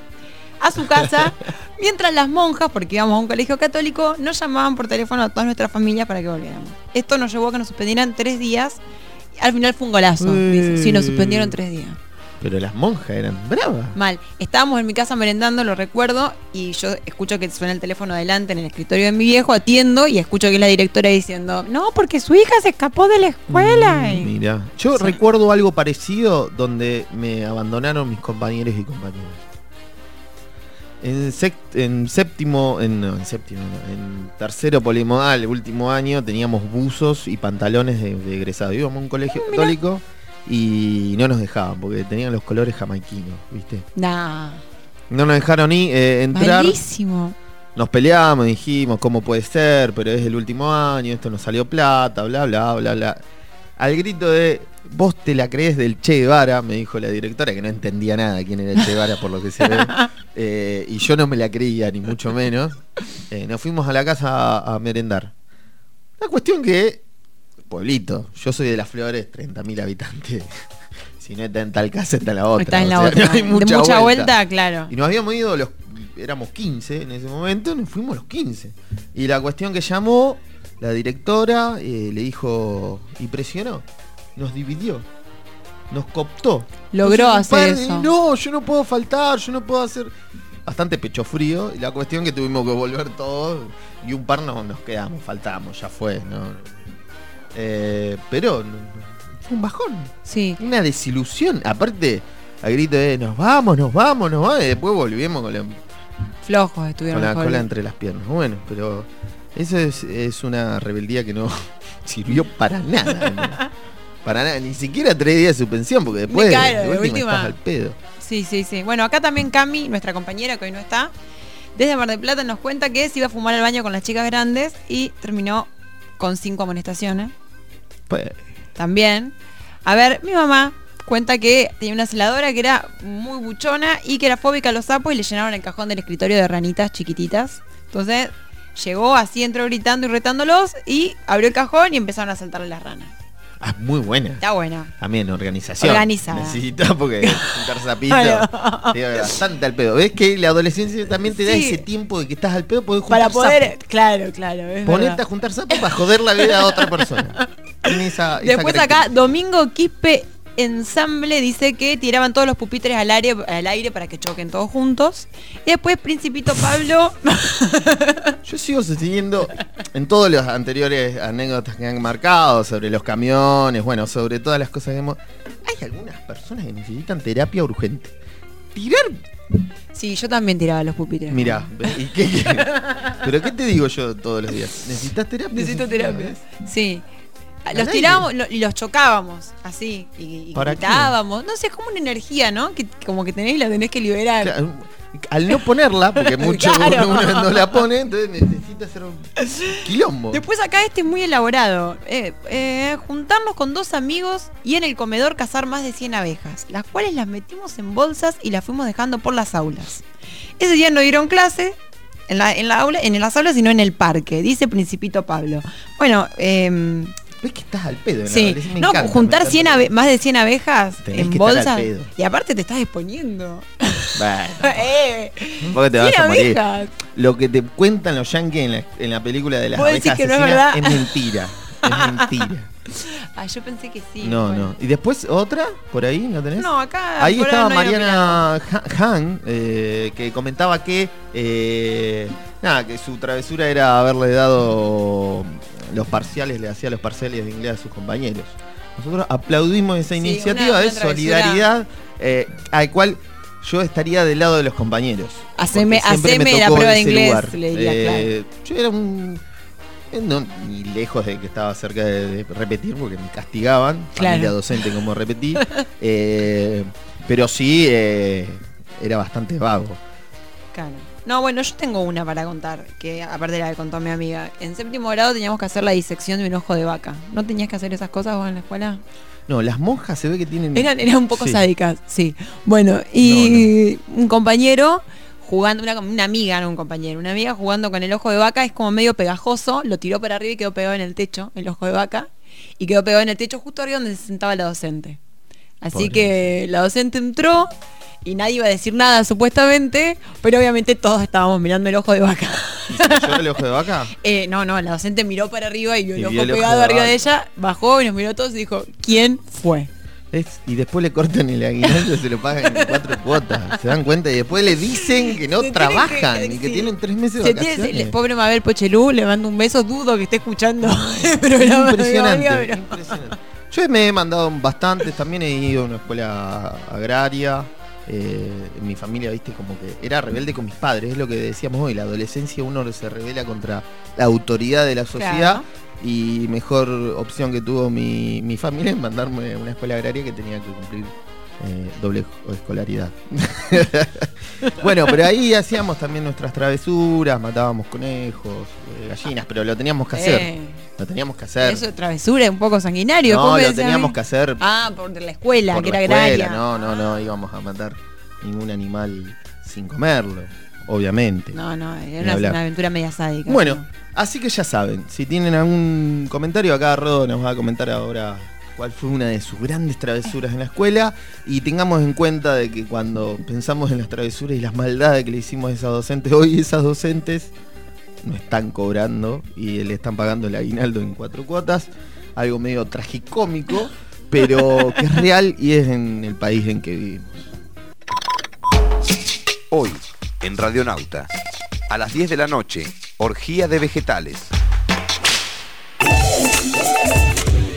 a su casa, mientras las monjas, porque íbamos a un colegio católico, nos llamaban por teléfono a todas nuestras familias para que volviéramos. Esto nos llevó a que nos suspendieran tres días, al final fue un golazo, dice. sí, nos suspendieron tres días. Pero las monjas eran bravas. Mal. Estábamos en mi casa merendando, lo recuerdo, y yo escucho que suena el teléfono adelante en el escritorio de mi viejo, atiendo y escucho que es la directora diciendo, no, porque su hija se escapó de la escuela. Y- Mira, yo recuerdo algo parecido donde me abandonaron mis compañeros y compañeras. En, séptimo, en, no, en séptimo, no, en tercero polimodal, el último año, teníamos buzos y pantalones de, de egresado. Íbamos a un colegio Ah, católico y no nos dejaban porque tenían los colores jamaiquinos, ¿viste? Nah, No nos dejaron ni eh, entrar. malísimo. Nos peleamos, dijimos cómo puede ser, pero es el último año, esto nos salió plata, bla, bla, bla, bla. Al grito de, vos te la crees del Che Guevara, me dijo la directora, que no entendía nada quién era el Che Guevara por lo que se ve. Eh, y yo no me la creía, ni mucho menos. Eh, nos fuimos a la casa a, a merendar. La cuestión que, pueblito, yo soy de las flores, 30.000 habitantes. si no está en tal casa, está en la otra. Está en o la sea, otra. no hay de mucha vuelta. claro. y nos habíamos ido los. Éramos 15 en ese momento, nos fuimos los 15. Y la cuestión que llamó, la directora eh, le dijo. Y presionó. Nos dividió. Nos cooptó. Logró hacer eso. No, yo no puedo faltar, yo no puedo hacer. Bastante pecho frío. Y la cuestión que tuvimos que volver todos. Y un par no, nos quedamos, faltamos, ya fue. ¿no? Eh, pero fue un bajón. Sí. Una desilusión. Aparte, a grito de nos vamos, nos vamos, nos vamos. Y después volvimos con la, Flojos estuvieron con la mejor. cola entre las piernas. Bueno, pero eso es, es una rebeldía que no sirvió para nada. ¿no? Para nada, ni siquiera tres días de suspensión, porque después de última última. estás al pedo. Sí, sí, sí. Bueno, acá también Cami, nuestra compañera que hoy no está, desde Mar del Plata nos cuenta que se iba a fumar al baño con las chicas grandes y terminó con cinco amonestaciones. También. A ver, mi mamá cuenta que tenía una celadora que era muy buchona y que era fóbica a los sapos y le llenaron el cajón del escritorio de ranitas chiquititas. Entonces llegó así, entró gritando y retándolos y abrió el cajón y empezaron a saltarle las ranas. Ah, muy buena. Está buena. También organización. Organizada. Necesita porque juntar zapito. Te bastante al pedo. ¿Ves que la adolescencia también te da Sí. ese tiempo de que estás al pedo? Podés juntar Para poder, claro, claro. verdad. a juntar sapos para joder la vida a otra persona. Tiene esa- esa Después acá. Domingo Quispe Ensamble dice que tiraban todos los pupitres al aire, al aire para que choquen todos juntos. Y después Principito Pablo. Yo sigo siguiendo en todas las anteriores anécdotas que han marcado sobre los camiones, bueno, sobre todas las cosas que hemos. Hay algunas personas que necesitan terapia urgente. Tirar, sí, yo también tiraba los pupitres. mira, ¿y qué, qué? pero qué te digo yo todos los días? ¿Necesitas terapia? Necesito terapia. Sí. Los tirábamos lo- y los chocábamos, así. Y, y gritábamos. No sé, es como una energía, ¿no? Que como que tenés y la tenés que liberar. Claro, Al no ponerla, porque mucho Claro. no la pone, entonces necesita hacer un quilombo. Después acá este es muy elaborado. Eh, eh, juntarnos con dos amigos y en el comedor cazar más de 100 abejas, las cuales las metimos en bolsas y las fuimos dejando por las aulas. Ese día no dieron clase en la, en la aula, en las aulas, sino en el parque, dice Principito Pablo. Bueno, eh, ¿Ves que estás al pedo? en la sí, adolescencia? Me no, encanta, juntar me 100 encanta. abe- más de 100 abejas Tenés en bolsas y aparte te estás exponiendo. Bueno, Eh, vos que te vas tiene a morir. abejas. Lo que te cuentan los yankees en la, en la película de las abejas que no es asesinas verdad. es mentira. Es mentira. Ah, yo pensé que sí. No, bueno. no. ¿Y después otra? ¿Por ahí? ¿No tenés? No, acá. Ahí estaba no Mariana Ha- Han, eh, que comentaba que eh, nada, que su travesura era haberle dado los parciales, le hacía los parciales de inglés a sus compañeros. Nosotros aplaudimos esa Sí, iniciativa una- de solidaridad eh, al cual yo estaría del lado de los compañeros. Haceme- siempre me haceme la prueba de inglés, lugar. le diría, Eh, Yo era un eh, no, ni lejos de que estaba cerca de, de repetir porque me castigaban, Claro. familia docente como repetí, Eh, pero sí era bastante vago. Claro. No, bueno, yo tengo una para contar, que aparte de la que contó mi amiga. En séptimo grado teníamos que hacer la disección de un ojo de vaca. ¿No tenías que hacer esas cosas vos en la escuela? No, las monjas se ve que tienen... Eran, eran un poco Sí. sádicas, sí. Bueno, y un compañero jugando, una, una amiga, no un compañero, una amiga jugando con el ojo de vaca, es como medio pegajoso, lo tiró para arriba y quedó pegado en el techo, el ojo de vaca, y quedó pegado en el techo justo arriba donde se sentaba la docente. Así Pobre. que la docente entró y nadie iba a decir nada supuestamente, pero obviamente todos estábamos mirando el ojo de vaca. ¿Y se cayó el ojo de vaca? Eh, no, no, la docente miró para arriba y vio Y el ojo vio el ojo pegado de arriba de ella, bajó y nos miró todos y dijo, ¿quién fue? Es- y después le cortan el aguinaldo, se lo pagan en cuatro cuotas. Se dan cuenta y después le dicen que no Se trabajan que- y que sí. tienen tres meses de Se tiene- vacaciones. el pobre Mabel Pochelú, le mando un beso, dudo que esté escuchando el programa de Impresionante, Olga, impresionante. Yo me he mandado bastantes, también he ido a una escuela agraria. Eh, en mi familia, viste, como que era rebelde con mis padres, es lo que decíamos hoy, la adolescencia uno se revela contra la autoridad de la sociedad Claro. y mejor opción que tuvo mi, mi familia es mandarme a una escuela agraria que tenía que cumplir eh, doble escolaridad. bueno, pero ahí hacíamos también nuestras travesuras, matábamos conejos, eh, gallinas, pero lo teníamos que hacer. Eh, Lo teníamos que hacer. Eso es travesura, un poco sanguinario. ¿cómo No, lo teníamos que hacer Ah, por la escuela, por que la era escuela. agraria. No, no, no íbamos a matar ningún animal sin comerlo, obviamente. No, no, era una aventura media sádica. Bueno, así que ya saben, si tienen algún comentario, acá Rodo nos va a comentar ahora cuál fue una de sus grandes travesuras en la escuela y tengamos en cuenta de que cuando pensamos en las travesuras y las maldades que le hicimos a esas docentes, hoy esas docentes no están cobrando y le están pagando el aguinaldo en cuatro cuotas, algo medio tragicómico, pero que es real y es en el país en que vivimos. Hoy, en Radionauta, a las 10 de la noche, orgía de vegetales.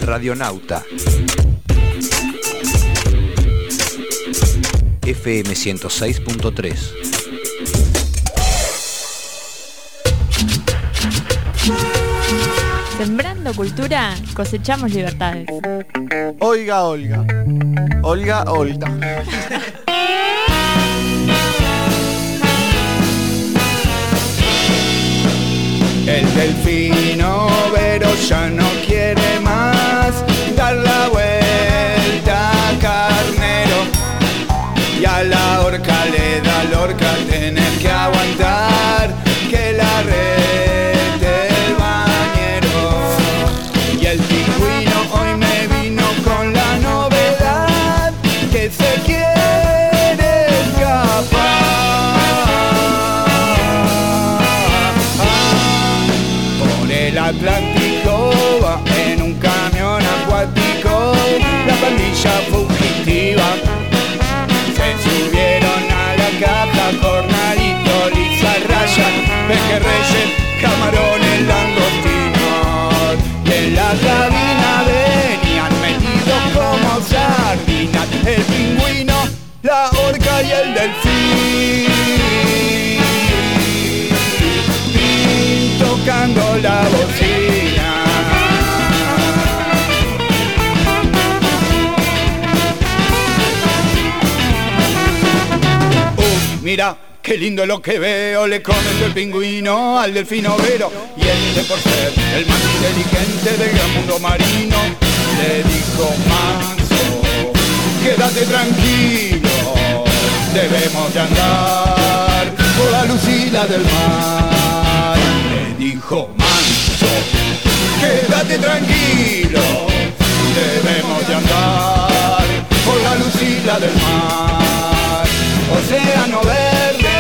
Radionauta. FM 106.3. Sembrando cultura, cosechamos libertades. Olga, Olga. Olga, Olga. El delfino Vero ya no quiere más dar la vuelta carnero. Y a la horca le da lorca tener que aguantar camarones langostinos en la cabina venían metidos como sardinas. El pingüino la orca y el delfín. Tocando la bocina. Uh, mira, qué lindo lo que veo, le comentó el pingüino al delfino Vero. Y este por ser el más inteligente del gran mundo marino, le dijo manso, quédate tranquilo, debemos de andar por la lucila del mar. Le dijo manso, quédate tranquilo, debemos de andar por la lucila del mar. Océano Verde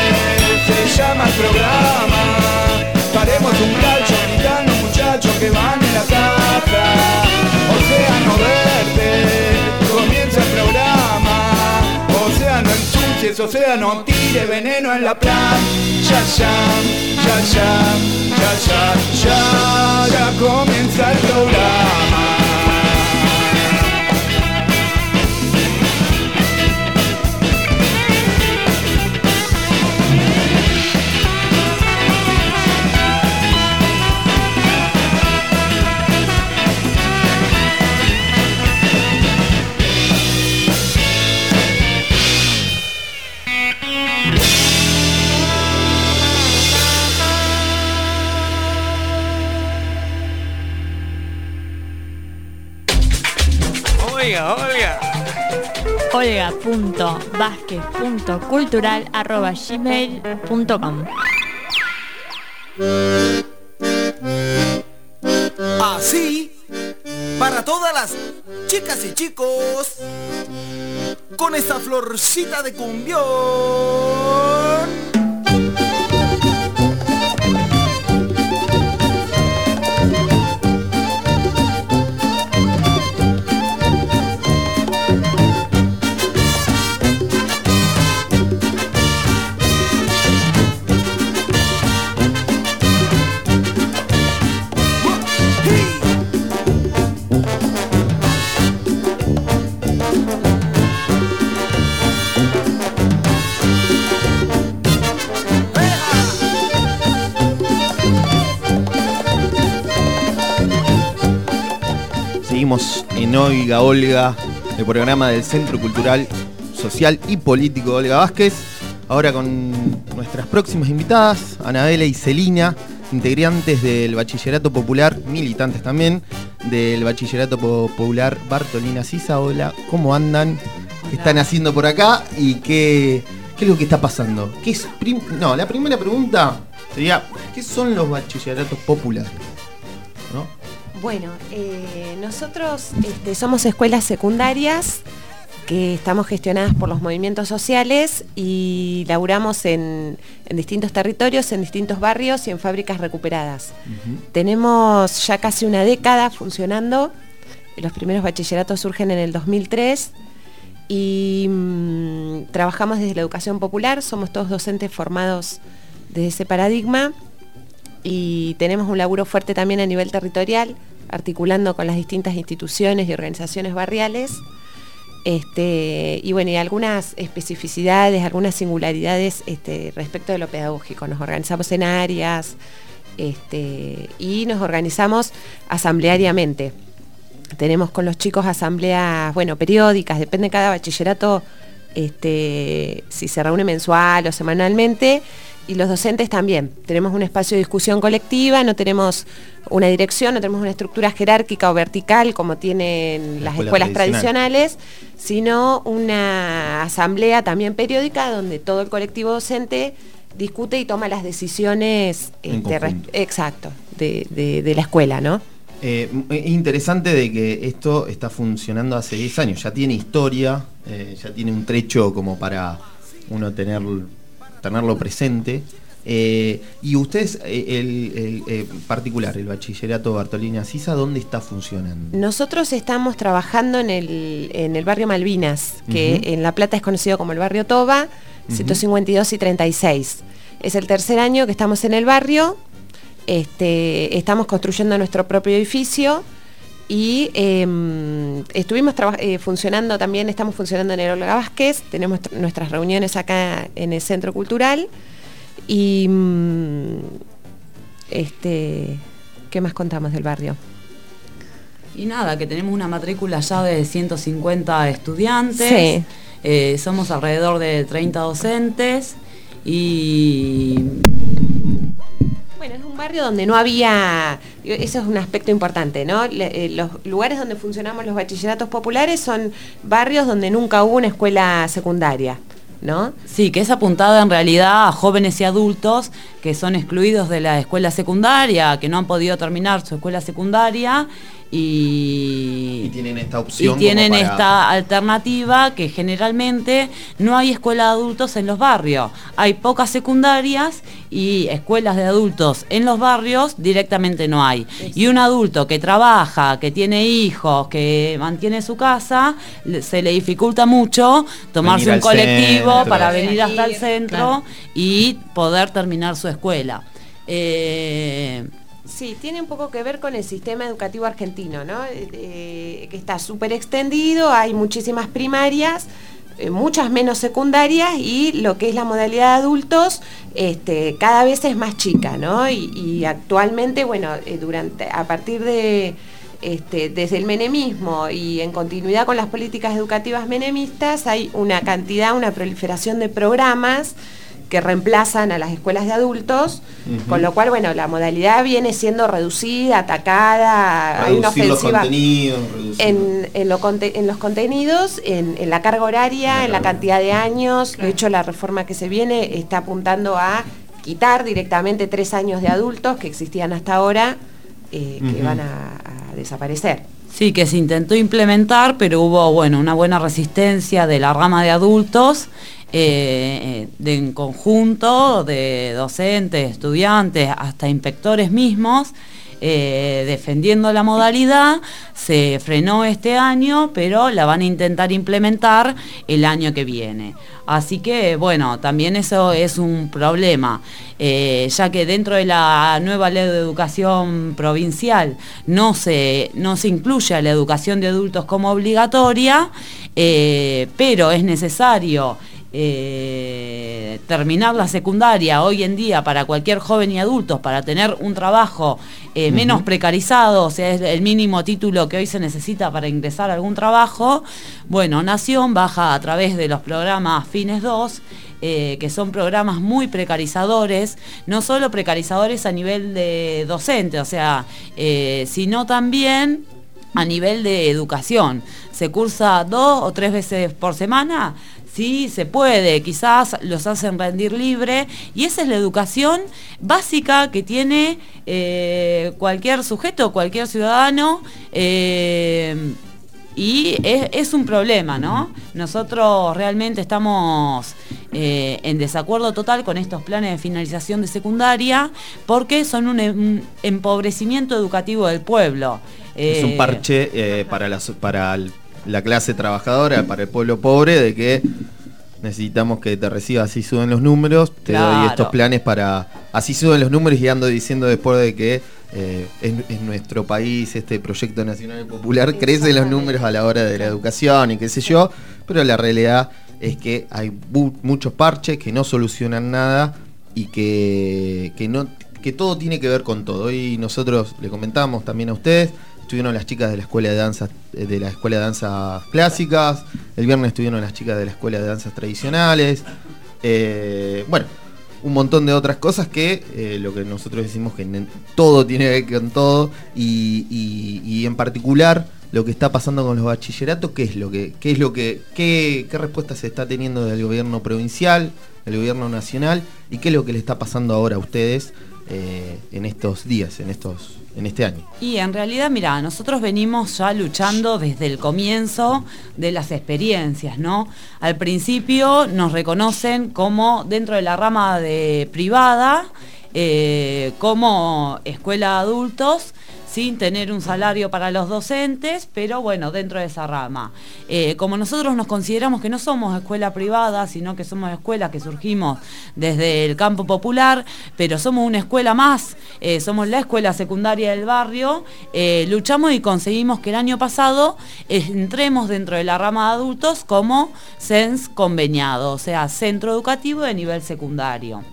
llama el programa. Paremos un cacho, gritando muchachos que van en la casa. Océano Verde, comienza el programa. Océano ensucies, océano tire veneno en la playa. Ya, ya, ya, ya, ya, ya, ya, ya comienza el programa. Olga.vázquez.cultural.gmail.com Así, para todas las chicas y chicos, con esta florcita de cumbión. Seguimos en Oiga Olga, el programa del Centro Cultural, Social y Político de Olga Vázquez. Ahora con nuestras próximas invitadas, Anabela y Celina, integrantes del Bachillerato Popular, militantes también, del Bachillerato Po- Popular Bartolina Sisa. Hola, ¿cómo andan? ¿Qué están haciendo por acá? ¿Y qué, qué es lo que está pasando? ¿Qué es no, la primera pregunta sería, ¿qué son los bachilleratos populares? ¿No? Bueno, eh, nosotros este, somos escuelas secundarias que estamos gestionadas por los movimientos sociales y laburamos en, en distintos territorios, en distintos barrios y en fábricas recuperadas. Tenemos ya casi una década funcionando. Los primeros bachilleratos surgen en el 2003 y mm, trabajamos desde la educación popular. Somos todos docentes formados desde ese paradigma y tenemos un laburo fuerte también a nivel territorial, articulando con las distintas instituciones y organizaciones barriales. Este, y bueno, y algunas especificidades, algunas singularidades este, respecto de lo pedagógico. Nos organizamos en áreas este, y nos organizamos asambleariamente. Tenemos con los chicos asambleas, bueno, periódicas, depende de cada bachillerato si se reúne mensual o semanalmente, y los docentes también. Tenemos un espacio de discusión colectiva, no tenemos una dirección, no tenemos una estructura jerárquica o vertical como tienen las escuela escuelas tradicional. tradicionales, sino una asamblea también periódica donde todo el colectivo docente discute y toma las decisiones este, conjunto. exacto, de, de- de la escuela, ¿no? Eh, es interesante de que esto está funcionando hace 10 años, ya tiene historia, eh, ya tiene un trecho como para uno tener, tenerlo presente. Eh, y ustedes, eh, el, el, eh, particular, el bachillerato Bartolina Sisa, ¿dónde está funcionando? Nosotros estamos trabajando en el, en el barrio Malvinas, que en La Plata es conocido como el barrio Toba, 152 y 36. Es el tercer año que estamos en el barrio, este, estamos construyendo nuestro propio edificio y em, estuvimos eh, funcionando también, estamos funcionando en el Olga Vázquez, tenemos tr- nuestras reuniones acá en el Centro Cultural y mm, este, ¿qué más contamos del barrio? Y nada, que tenemos una matrícula ya de 150 estudiantes. Sí. Eh, somos alrededor de 30 docentes y donde no había, eso es un aspecto importante, ¿no? Eh, los lugares donde funcionamos los bachilleratos populares son barrios donde nunca hubo una escuela secundaria, ¿no? sí, que es apuntada en realidad a jóvenes y adultos que son excluidos de la escuela secundaria, que no han podido terminar su escuela secundaria y, Y tienen esta y opción. como tienen para- esta alternativa que generalmente no hay escuela de adultos en los barrios. Hay pocas secundarias y escuelas de adultos en los barrios directamente no hay. Y un adulto que trabaja, que tiene hijos, que mantiene su casa, se le dificulta mucho tomarse Venir un colectivo centro. para venir hasta el centro claro. y poder terminar su escuela. Eh, Sí, tiene un poco que ver con el sistema educativo argentino, ¿no? Eh, eh, que está súper extendido, hay muchísimas primarias, eh, muchas menos secundarias y lo que es la modalidad de adultos este, cada vez es más chica, ¿no? Y, actualmente, bueno, durante, a partir de, este, desde el menemismo y en continuidad con las políticas educativas menemistas, hay una cantidad, una proliferación de programas que reemplazan a las escuelas de adultos, con lo cual, bueno, la modalidad viene siendo reducida, atacada, hay una Reducir los ofensiva contenidos, reducir- en, en lo conte- en los contenidos, en, en la carga horaria, en la cantidad de años. De hecho, la reforma que se viene está apuntando a quitar directamente tres años de adultos que existían hasta ahora, eh, que van a, a desaparecer. Sí, que se intentó implementar, pero hubo bueno, una buena resistencia de la rama de adultos, eh, de, en conjunto, de docentes, estudiantes, hasta inspectores mismos, eh, defendiendo la modalidad. Se frenó este año, pero la van a intentar implementar el año que viene. Así que, bueno, también eso es un problema, eh, ya que dentro de la nueva ley de educación provincial no se, no se incluye a la educación de adultos como obligatoria, eh, pero es necesario eh, terminar la secundaria hoy en día para cualquier joven y adulto, para tener un trabajo eh, menos precarizado, o sea, es el mínimo título que hoy se necesita para ingresar a algún trabajo, bueno, Nación baja a través de los programas Fines 2, eh, que son programas muy precarizadores, no solo precarizadores a nivel de docente, o sea, eh, sino también a nivel de educación. Se cursa dos o tres veces por semana. Sí, se puede, quizás los hacen rendir libre y esa es la educación básica que tiene eh, cualquier sujeto, cualquier ciudadano eh, y es, es un problema, ¿no? Nosotros realmente estamos eh, en desacuerdo total con estos planes de finalización de secundaria porque son un, em- empobrecimiento educativo del pueblo. Es un parche para, la, para el- la clase trabajadora, para el pueblo pobre, de que necesitamos que te recibas, así suben los números, te doy estos planes para... Así suben los números y ando diciendo después de que eh, en, en nuestro país este proyecto nacional y popular crece los números a la hora de la educación y qué sé yo, pero la realidad es que hay muchos parches que no solucionan nada y que, que no que todo tiene que ver con todo. Y nosotros le comentamos también a ustedes, estuvieron las chicas de la escuela de danzas eh, de la escuela de danzas clásicas, el viernes estuvieron las chicas de la escuela de danzas tradicionales. eh, bueno, un montón de otras cosas que eh, lo que nosotros decimos que todo tiene que ver con todo y, y- en particular lo que está pasando con los bachilleratos, qué es lo que, qué es lo que, qué, qué respuesta se está teniendo del gobierno provincial, del gobierno nacional y qué es lo que le está pasando ahora a ustedes en estos días, en estos, en este año. Y en realidad, mira, nosotros venimos ya luchando desde el comienzo de las experiencias, ¿no? Al principio nos reconocen como dentro de la rama de privada, eh, como escuela de adultos, sin tener un salario para los docentes, pero bueno, dentro de esa rama. Eh, como nosotros nos consideramos que no somos escuela privada, sino que somos escuelas que surgimos desde el campo popular, pero somos una escuela más, eh, somos la escuela secundaria del barrio, eh, luchamos y conseguimos que el año pasado entremos dentro de la rama de adultos como CENS conveniado, o sea, centro educativo de nivel secundario.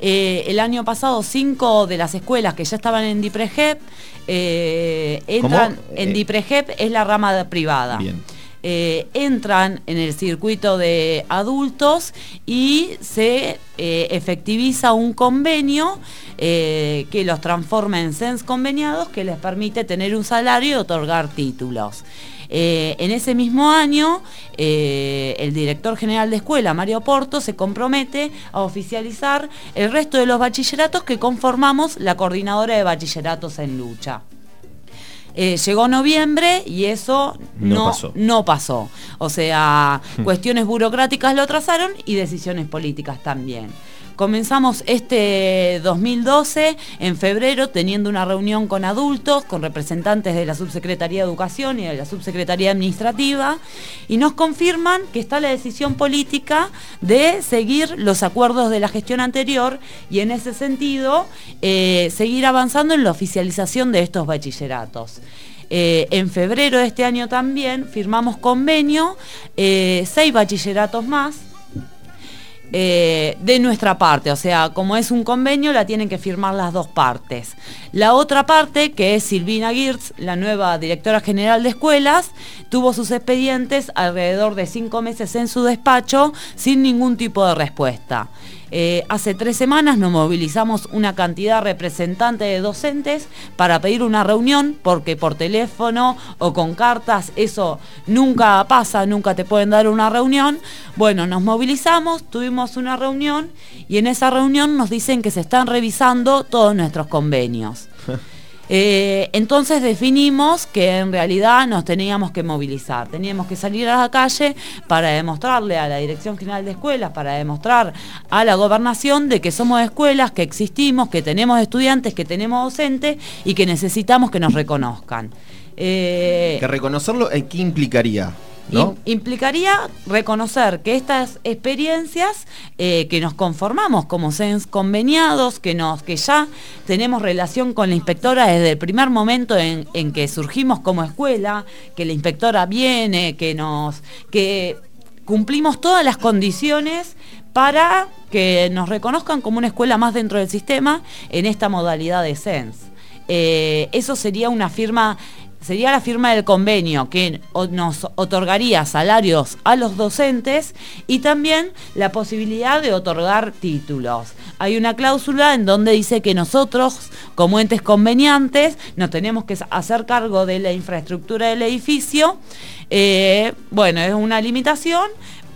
Eh, el año pasado cinco de las escuelas que ya estaban en DIPREGEP eh, entran ¿Cómo? en Eh, DIPREGEP es la rama privada. Bien. Eh, entran en el circuito de adultos y se eh, efectiviza un convenio eh, que los transforma en CENS conveniados que les permite tener un salario y otorgar títulos. Eh, en ese mismo año, eh, el director general de escuela, Mario Porto, se compromete a oficializar el resto de los bachilleratos que conformamos la coordinadora de bachilleratos en lucha. Eh, llegó noviembre y eso No no, pasó. no pasó. O sea, cuestiones burocráticas lo atrasaron y decisiones políticas también. Comenzamos este 2012 en febrero teniendo una reunión con adultos, con representantes de la Subsecretaría de Educación y de la Subsecretaría Administrativa y nos confirman que está la decisión política de seguir los acuerdos de la gestión anterior y en ese sentido eh, seguir avanzando en la oficialización de estos bachilleratos. Eh, en febrero de este año también firmamos convenio, eh, seis bachilleratos más, eh, de nuestra parte, o sea, como es un convenio, la tienen que firmar las dos partes. La otra parte, que es Silvina Girtz, la nueva directora general de escuelas, tuvo sus expedientes alrededor de cinco meses en su despacho sin ningún tipo de respuesta. Eh, hace tres semanas nos movilizamos una cantidad representante de docentes para pedir una reunión, porque por teléfono o con cartas eso nunca pasa, nunca te pueden dar una reunión. Bueno, nos movilizamos, tuvimos una reunión y en esa reunión nos dicen que se están revisando todos nuestros convenios. Eh, entonces definimos que en realidad nos teníamos que movilizar, teníamos que salir a la calle para demostrarle a la Dirección General de Escuelas, para demostrar a la gobernación de que somos escuelas, que existimos, que tenemos estudiantes, que tenemos docentes y que necesitamos que nos reconozcan. Eh, Que reconocerlo, eh, ¿qué implicaría? ¿No? Im- implicaría reconocer que estas experiencias eh, que nos conformamos como SENS conveniados, que, nos, que ya tenemos relación con la inspectora desde el primer momento en, en que surgimos como escuela, que la inspectora viene, que nos. que cumplimos todas las condiciones para que nos reconozcan como una escuela más dentro del sistema en esta modalidad de SENS. Eh, eso sería una firma sería la firma del convenio que nos otorgaría salarios a los docentes y también la posibilidad de otorgar títulos. Hay una cláusula en donde dice que nosotros, como entes conveniantes, nos tenemos que hacer cargo de la infraestructura del edificio. Eh, bueno, es una limitación,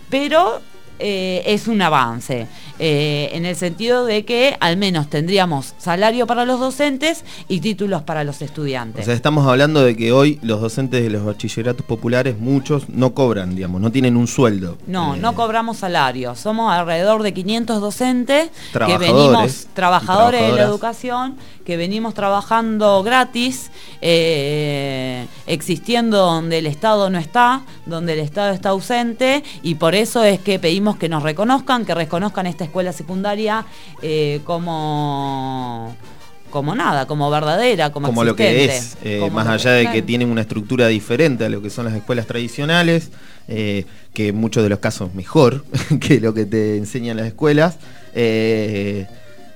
pero eh, es un avance. Eh, en el sentido de que al menos tendríamos salario para los docentes y títulos para los estudiantes. O sea, estamos hablando de que hoy los docentes de los bachilleratos populares, muchos, no cobran, digamos, no tienen un sueldo. No, Eh, no cobramos salario. Somos alrededor de 500 docentes que venimos, trabajadores de la educación, que venimos trabajando gratis, eh, existiendo donde el Estado no está, donde el Estado está ausente, y por eso es que pedimos que nos reconozcan, que reconozcan esta escuela secundaria eh, como como nada, como verdadera, como, como lo que es, eh, más allá de que tienen una estructura diferente a lo que son las escuelas tradicionales, eh, que en muchos de los casos mejor que lo que te enseñan las escuelas. eh,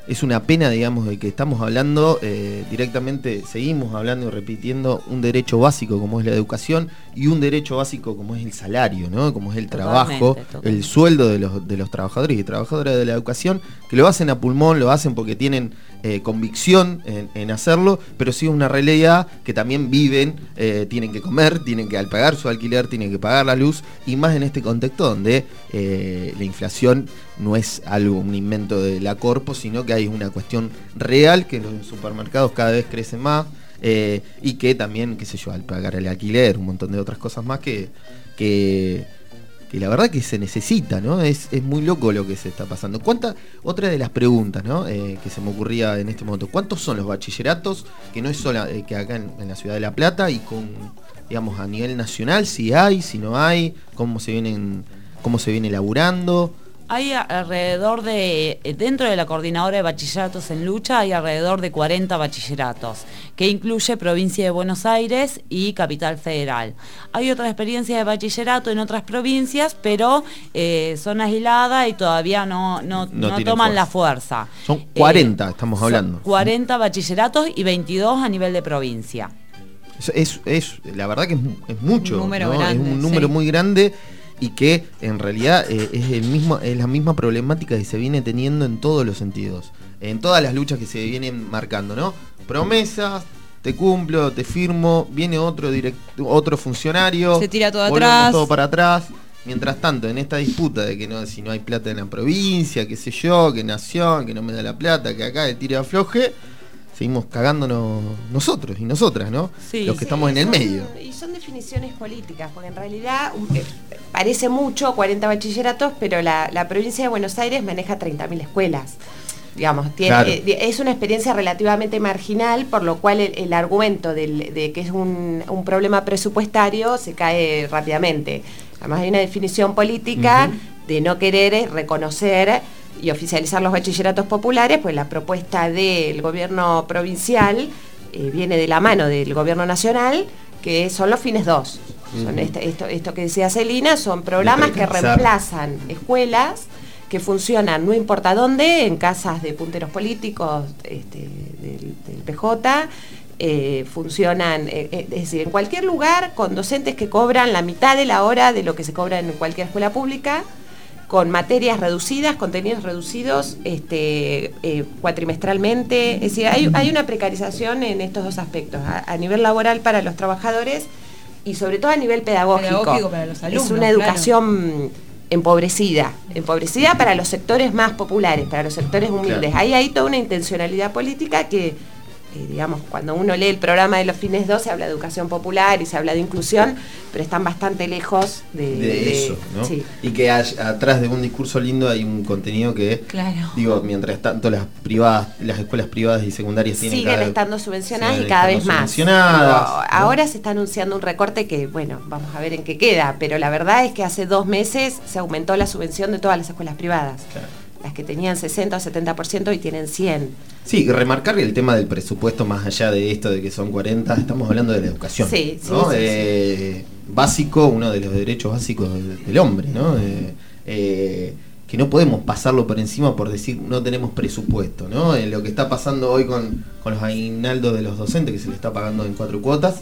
es una pena, digamos, de que estamos hablando eh, directamente, seguimos hablando y repitiendo un derecho básico como es la educación y un derecho básico como es el salario, ¿no? Como es el trabajo, totalmente. el sueldo de los, de los trabajadores y trabajadoras de la educación, que lo hacen a pulmón, lo hacen porque tienen eh, convicción en, en hacerlo, pero sí es una realidad que también viven, eh, tienen que comer, tienen que al pagar su alquiler, tienen que pagar la luz, y más en este contexto donde la inflación no es algo, un invento de la corpo, sino que hay una cuestión real que los supermercados cada vez crecen más. eh, y que también, qué sé yo, al pagar el alquiler, un montón de otras cosas más que, que, que la verdad que se necesita, ¿no? Es, es muy loco lo que se está pasando. ¿Cuánta, otra de las preguntas, ¿no? Eh, que se me ocurría en este momento, ¿cuántos son los bachilleratos que no es solo eh, que acá en, la ciudad de La Plata y con, digamos, a nivel nacional, si hay, si no hay, cómo se vienen, cómo se viene elaborando? Hay alrededor de, eh, dentro de la coordinadora de bachilleratos en lucha, hay alrededor de 40 bachilleratos, que incluye provincia de Buenos Aires y Capital Federal. Hay otras experiencias de bachillerato en otras provincias, pero eh, son aisladas y todavía no, no, No toman la fuerza. Son 40, estamos Son hablando. 40 bachilleratos y 22 a nivel de provincia. Es, es- es- la verdad que es, mu- es mucho, Un número ¿no? grande, es un número sí. muy grande y que en realidad eh, es el mismo, es la misma problemática que se viene teniendo en todos los sentidos, en todas las luchas que se vienen marcando, ¿no? Promesas, te cumplo, te firmo, viene otro direct- otro funcionario, Se tira todo atrás. todo para atrás. Mientras tanto, en esta disputa de que no, si no hay plata en la provincia, qué sé yo, que nación, que no me da la plata, que acá el tira afloje, seguimos cagándonos nosotros y nosotras, ¿no? Sí. Los que Sí, estamos en el son- medio. Y son definiciones políticas, porque en realidad eh, parece mucho 40 bachilleratos, pero la, la provincia de Buenos Aires maneja 30.000 escuelas. Digamos, tiene- Claro. eh, es una experiencia relativamente marginal, por lo cual el, el argumento del- de que es un, un problema presupuestario se cae rápidamente. Además hay una definición política de no querer eh, reconocer y oficializar los bachilleratos populares, pues la propuesta del gobierno provincial eh, viene de la mano del gobierno nacional, que son los fines dos. Son Ujú. este- esto, esto que decía Celina, son programas que reemplazan escuelas que funcionan no importa dónde, en casas de punteros políticos este, del, del PJ, eh, funcionan, eh, es decir, en cualquier lugar con docentes que cobran la mitad de la hora de lo que se cobra en cualquier escuela pública, con materias reducidas, contenidos reducidos este, eh, cuatrimestralmente. Es decir, hay, hay una precarización en estos dos aspectos, a, a nivel laboral para los trabajadores y sobre todo a nivel pedagógico. Pedagógico para los alumnos, es una claro. educación empobrecida, empobrecida para los sectores más populares, para los sectores humildes. Claro. Ahí hay toda una intencionalidad política que eh, digamos, cuando uno lee el programa de los fines 2 se habla de educación popular y se habla de inclusión, pero están bastante lejos de, de de- eso, ¿no? sí. Y que hay- atrás de un discurso lindo hay un contenido que, Claro. digo, mientras tanto las privadas, las escuelas privadas y secundarias tienen siguen cada estando subvencionadas siguen y cada vez más. subvencionadas, Digo, ¿no? Ahora se está anunciando un recorte que, bueno, vamos a ver en qué queda, pero la verdad es que hace dos meses se aumentó la subvención de todas las escuelas privadas. Las que tenían 60 o 70% y tienen 100. Sí, remarcar el tema del presupuesto más allá de esto de que son 40, estamos hablando de la educación. Sí, sí, ¿no? sí. Eh, Básico, uno de los derechos básicos del, hombre, ¿no? Eh, eh, que no podemos pasarlo por encima por decir no tenemos presupuesto, ¿no? Eh, lo que está pasando hoy con, con los aguinaldos de los docentes que se le está pagando en cuatro cuotas.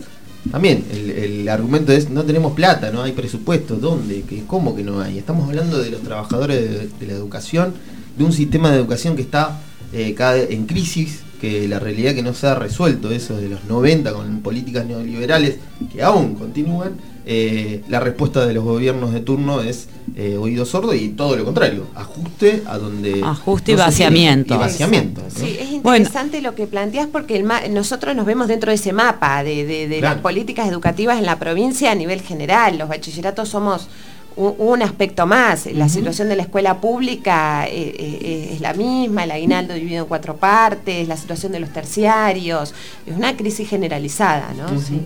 También el, el argumento es no tenemos plata, no hay presupuesto, ¿dónde? ¿Qué, ¿Cómo que no hay? Estamos hablando de los trabajadores de, la educación, de un sistema de educación que está eh, cada en crisis, que la realidad que no se ha resuelto eso de los 90 con políticas neoliberales que aún continúan, eh, la respuesta de los gobiernos de turno es eh, oído sordo y todo lo contrario, ajuste a donde... Ajuste y no vaciamiento. Y vaciamiento. ¿no? Sí, es interesante lo que planteas porque el ma- nosotros nos vemos dentro de ese mapa de, de- de Claro. las políticas educativas en la provincia a nivel general. Los bachilleratos somos un, un aspecto más. La situación de la escuela pública eh, eh, es la misma, el aguinaldo dividido en cuatro partes, la situación de los terciarios. Es una crisis generalizada, ¿no? Sí.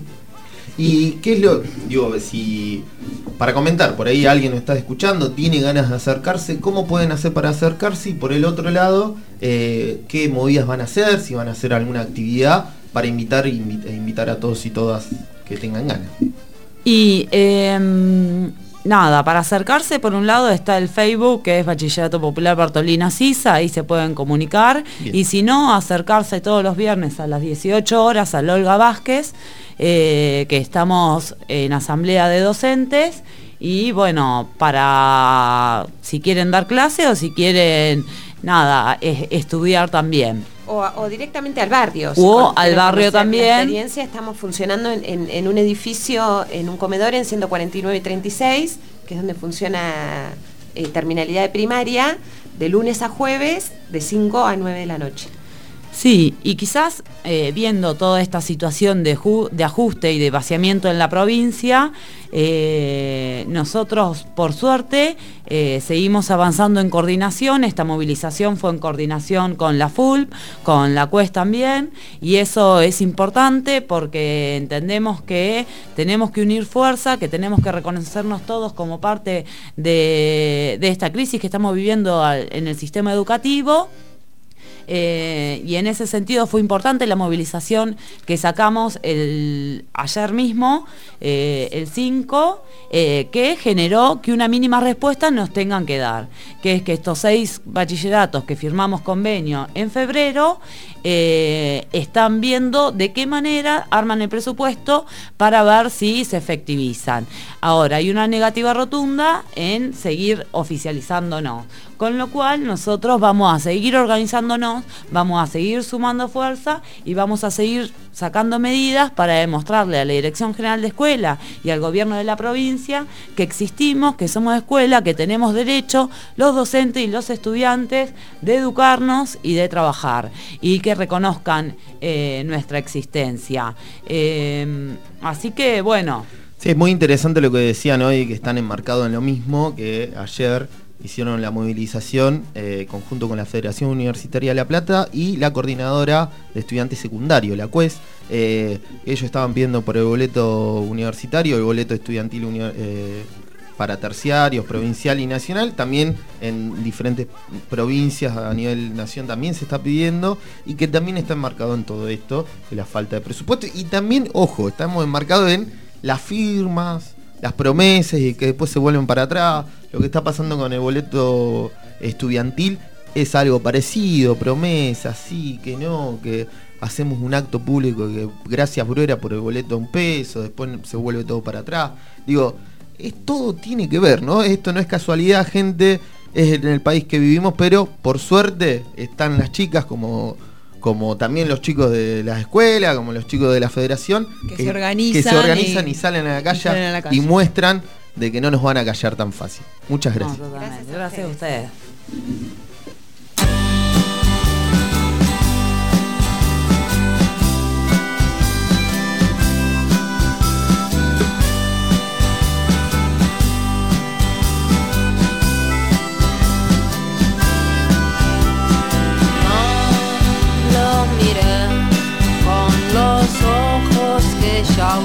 ¿Y qué es lo, digo, si, para comentar, por ahí alguien nos está escuchando, tiene ganas de acercarse, ¿cómo pueden hacer para acercarse? Y por el otro lado, eh, ¿qué movidas van a hacer? Si van a hacer alguna actividad para invitar, invi- invitar a todos y todas que tengan ganas. Y em, nada, para acercarse, por un lado está el Facebook, que es Bachillerato Popular Bartolina Sisa, ahí se pueden comunicar. Bien. Y si no, acercarse todos los viernes a las 18 horas al Olga Vázquez, eh, que estamos en asamblea de docentes. Y bueno, para si quieren dar clase o si quieren, nada, es- estudiar también. O, o directamente al barrio. O al barrio también. experiencia estamos funcionando en, en- en un edificio, en un comedor en 149 y 36, que es donde funciona eh, terminalidad de primaria, de lunes a jueves, de 5 a 9 de la noche. Sí, y quizás eh, viendo toda esta situación de, ju- de ajuste y de vaciamiento en la provincia, eh, nosotros, por suerte, eh, seguimos avanzando en coordinación. Esta movilización fue en coordinación con la FULP, con la CUES también, y eso es importante porque entendemos que tenemos que unir fuerza, que tenemos que reconocernos todos como parte de, esta crisis que estamos viviendo en el sistema educativo. Eh, y en ese sentido fue importante la movilización que sacamos el, ayer mismo, eh, el 5, eh, que generó que una mínima respuesta nos tengan que dar, que es que estos seis bachilleratos que firmamos convenio en febrero están viendo de qué manera arman el presupuesto para ver si se efectivizan. Ahora, hay una negativa rotunda en seguir oficializando o no. Con lo cual nosotros vamos a seguir organizándonos, vamos a seguir sumando fuerza y vamos a seguir sacando medidas para demostrarle a la Dirección General de Escuela y al gobierno de la provincia que existimos, que somos escuela, que tenemos derecho los docentes y los estudiantes de educarnos y de trabajar y que reconozcan eh, nuestra existencia. Eh, así que bueno. Sí, es muy interesante lo que decían hoy, que están enmarcados en lo mismo, que ayer hicieron la movilización eh, conjunto con la Federación Universitaria de La Plata y la coordinadora de estudiantes secundarios, la CUES. Eh, ellos estaban pidiendo por el boleto universitario, el boleto estudiantil eh, para terciarios, provincial y nacional. También en diferentes provincias a nivel nación también se está pidiendo y que también está enmarcado en todo esto, la falta de presupuesto. Y también, ojo, estamos enmarcados en las firmas, las promesas y que después se vuelven para atrás. Lo que está pasando con el boleto estudiantil es algo parecido, promesas, sí, que no, que hacemos un acto público que gracias Bruera por el boleto a un peso, después se vuelve todo para atrás. Digo, es, todo tiene que ver, ¿no? Esto no es casualidad, gente, es en el país que vivimos, pero por suerte están las chicas como como también los chicos de las escuelas, como los chicos de la federación, Que se organizan que se organizan y- y, salen, a la y calle salen a la y muestran de que no nos van a callar tan fácil. Muchas gracias. No, totalmente. Gracias a ustedes. Ojos que ya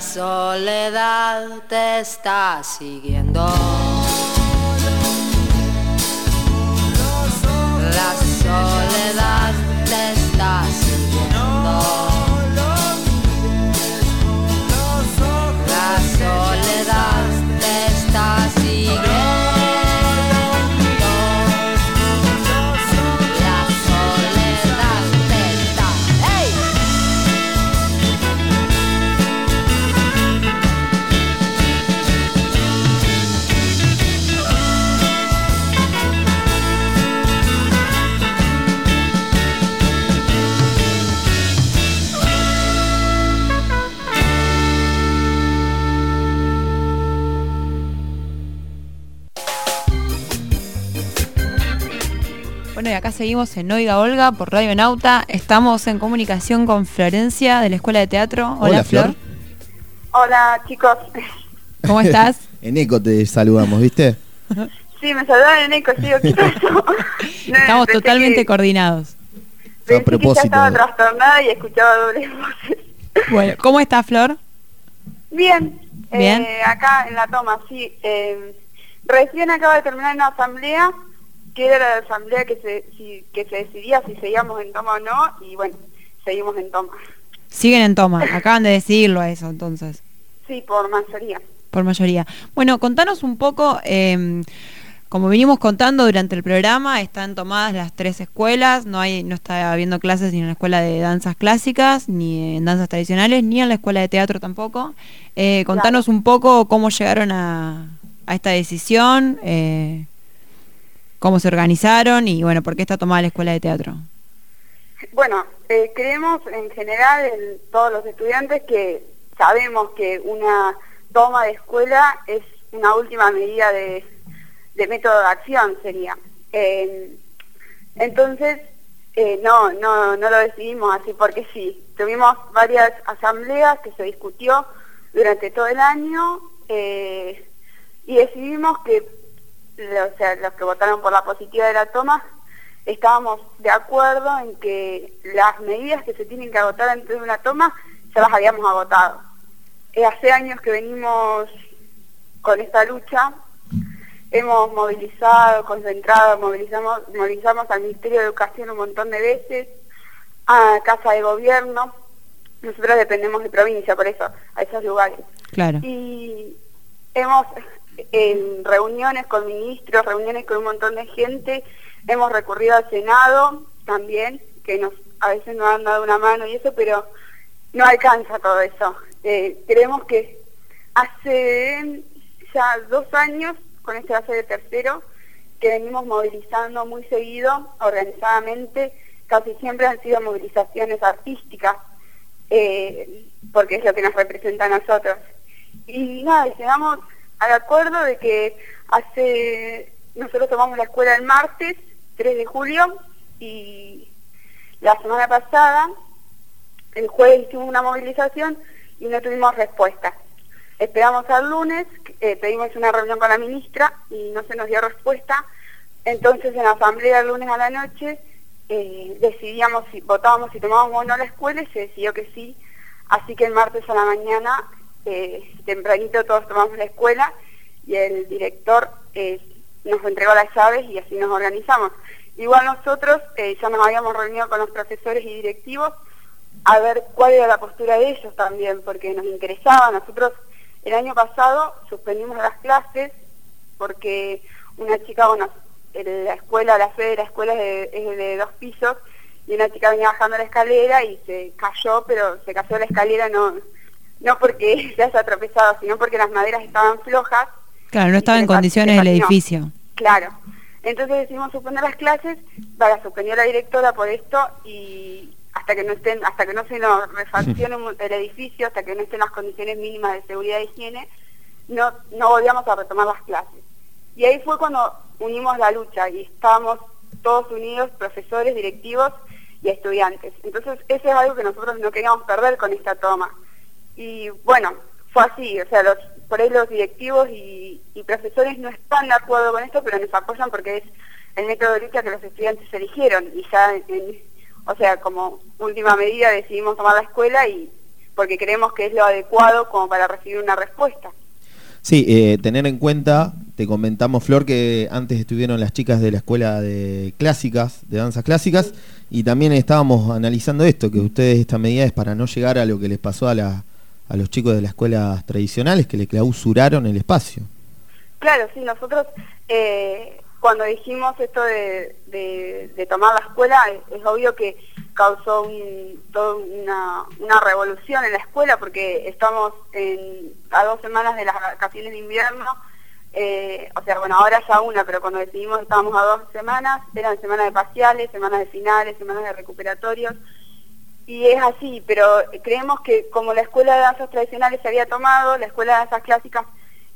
soledad te está siguiendo. Bueno, y acá seguimos en Oiga Olga por Radio Nauta. Estamos en comunicación con Florencia de la Escuela de Teatro. Hola, Hola, Flor. Flor. Hola chicos. ¿Cómo estás? En Eco te saludamos, ¿viste? Sí, me saludaban en eco, digo, ¿qué pasó? No, Estamos pensé totalmente que- coordinados. Fue a pensé que ya propósito. estaba trastornada y escuchaba dobles voces. Bueno, ¿cómo está Flor? Bien, Bien. Eh, acá en la toma, sí. eh, recién acaba de terminar una asamblea, que era la asamblea que se, si- que se decidía si seguíamos en toma o no, y bueno, seguimos en toma. Siguen en toma, acaban de decidirlo a eso entonces, Sí, por mayoría. por mayoría. Bueno, contanos un poco, eh, como venimos contando durante el programa, están tomadas las tres escuelas, no hay, no está habiendo clases ni en la escuela de danzas clásicas, ni en danzas tradicionales, ni en la escuela de teatro tampoco. Eh, contanos un poco cómo llegaron a, a esta decisión, eh, cómo se organizaron y bueno, por qué está tomada la escuela de teatro. Bueno, eh, creemos en general, en todos los estudiantes, que sabemos que una toma de escuela es una última medida de, de método de acción, sería. Eh, entonces, eh, no, no, no lo decidimos así porque sí. Tuvimos varias asambleas que se discutió durante todo el año eh, y decidimos que, o sea, los que votaron por la positiva de la toma, estábamos de acuerdo en que las medidas que se tienen que agotar antes de una toma ya las habíamos agotado. Eh, hace años que venimos con esta lucha, hemos movilizado, concentrado, movilizamos, movilizamos al Ministerio de Educación un montón de veces, a Casa de Gobierno, nosotros dependemos de provincia, por eso, a esos lugares. Claro. Y hemos, en reuniones con ministros, reuniones con un montón de gente, hemos recurrido al Senado también, que a veces nos han dado una mano y eso, pero no alcanza todo eso. Eh, creemos que hace ya dos años, con este va el tercero, que venimos movilizando muy seguido, organizadamente, casi siempre han sido movilizaciones artísticas, eh, porque es lo que nos representa a nosotros. Y nada, llegamos al acuerdo de que hace, nosotros tomamos la escuela el martes, 3 de julio, y la semana pasada, el jueves hicimos una movilización y no tuvimos respuesta. Esperamos al lunes, eh, pedimos una reunión con la ministra y no se nos dio respuesta. Entonces en la asamblea el lunes a la noche eh, decidíamos si votábamos si tomábamos o no la escuela y se decidió que sí. Así que el martes a la mañana, eh, tempranito todos tomamos la escuela y el director eh, nos entregó las llaves y así nos organizamos. Igual nosotros eh, ya nos habíamos reunido con los profesores y directivos a ver cuál era la postura de ellos también, porque nos interesaba. Nosotros el año pasado suspendimos las clases porque una chica, bueno, en la escuela, la sede de la escuela es de, es de dos pisos y una chica venía bajando la escalera y se cayó, pero se cayó la escalera no, no porque se haya tropezado, sino porque las maderas estaban flojas. Claro, no estaba en condiciones el edificio. Claro. Entonces decidimos suspender las clases, la suspendió la directora por esto y hasta que no estén, hasta que no se nos refaccione el edificio, hasta que no estén las condiciones mínimas de seguridad e higiene, no, no volvíamos a retomar las clases. Y ahí fue cuando unimos la lucha y estábamos todos unidos, profesores, directivos y estudiantes. Entonces eso es algo que nosotros no queríamos perder con esta toma. Y bueno, fue así, o sea, los, por ahí los directivos y, profesores no están de acuerdo con esto, pero nos apoyan porque es el método de lucha que los estudiantes eligieron y ya, en- o sea, como última medida decidimos tomar la escuela y porque creemos que es lo adecuado como para recibir una respuesta. Sí, eh, tener en cuenta, te comentamos Flor que antes estuvieron las chicas de la escuela de clásicas, de danzas clásicas, y también estábamos analizando esto, que ustedes esta medida es para no llegar a lo que les pasó a, la, a los chicos de las escuelas tradicionales, que le clausuraron el espacio. Claro, sí, nosotros eh, cuando dijimos esto de, de- tomar la escuela, es, obvio que causó un- toda una, una revolución en la escuela porque estamos en- a dos semanas de las vacaciones de invierno, eh, o sea, bueno, ahora ya una, pero cuando decidimos estábamos a dos semanas, eran semanas de parciales, semanas de finales, semanas de recuperatorios, y es así, pero creemos que como la escuela de danzas tradicionales se había tomado, la escuela de danzas clásicas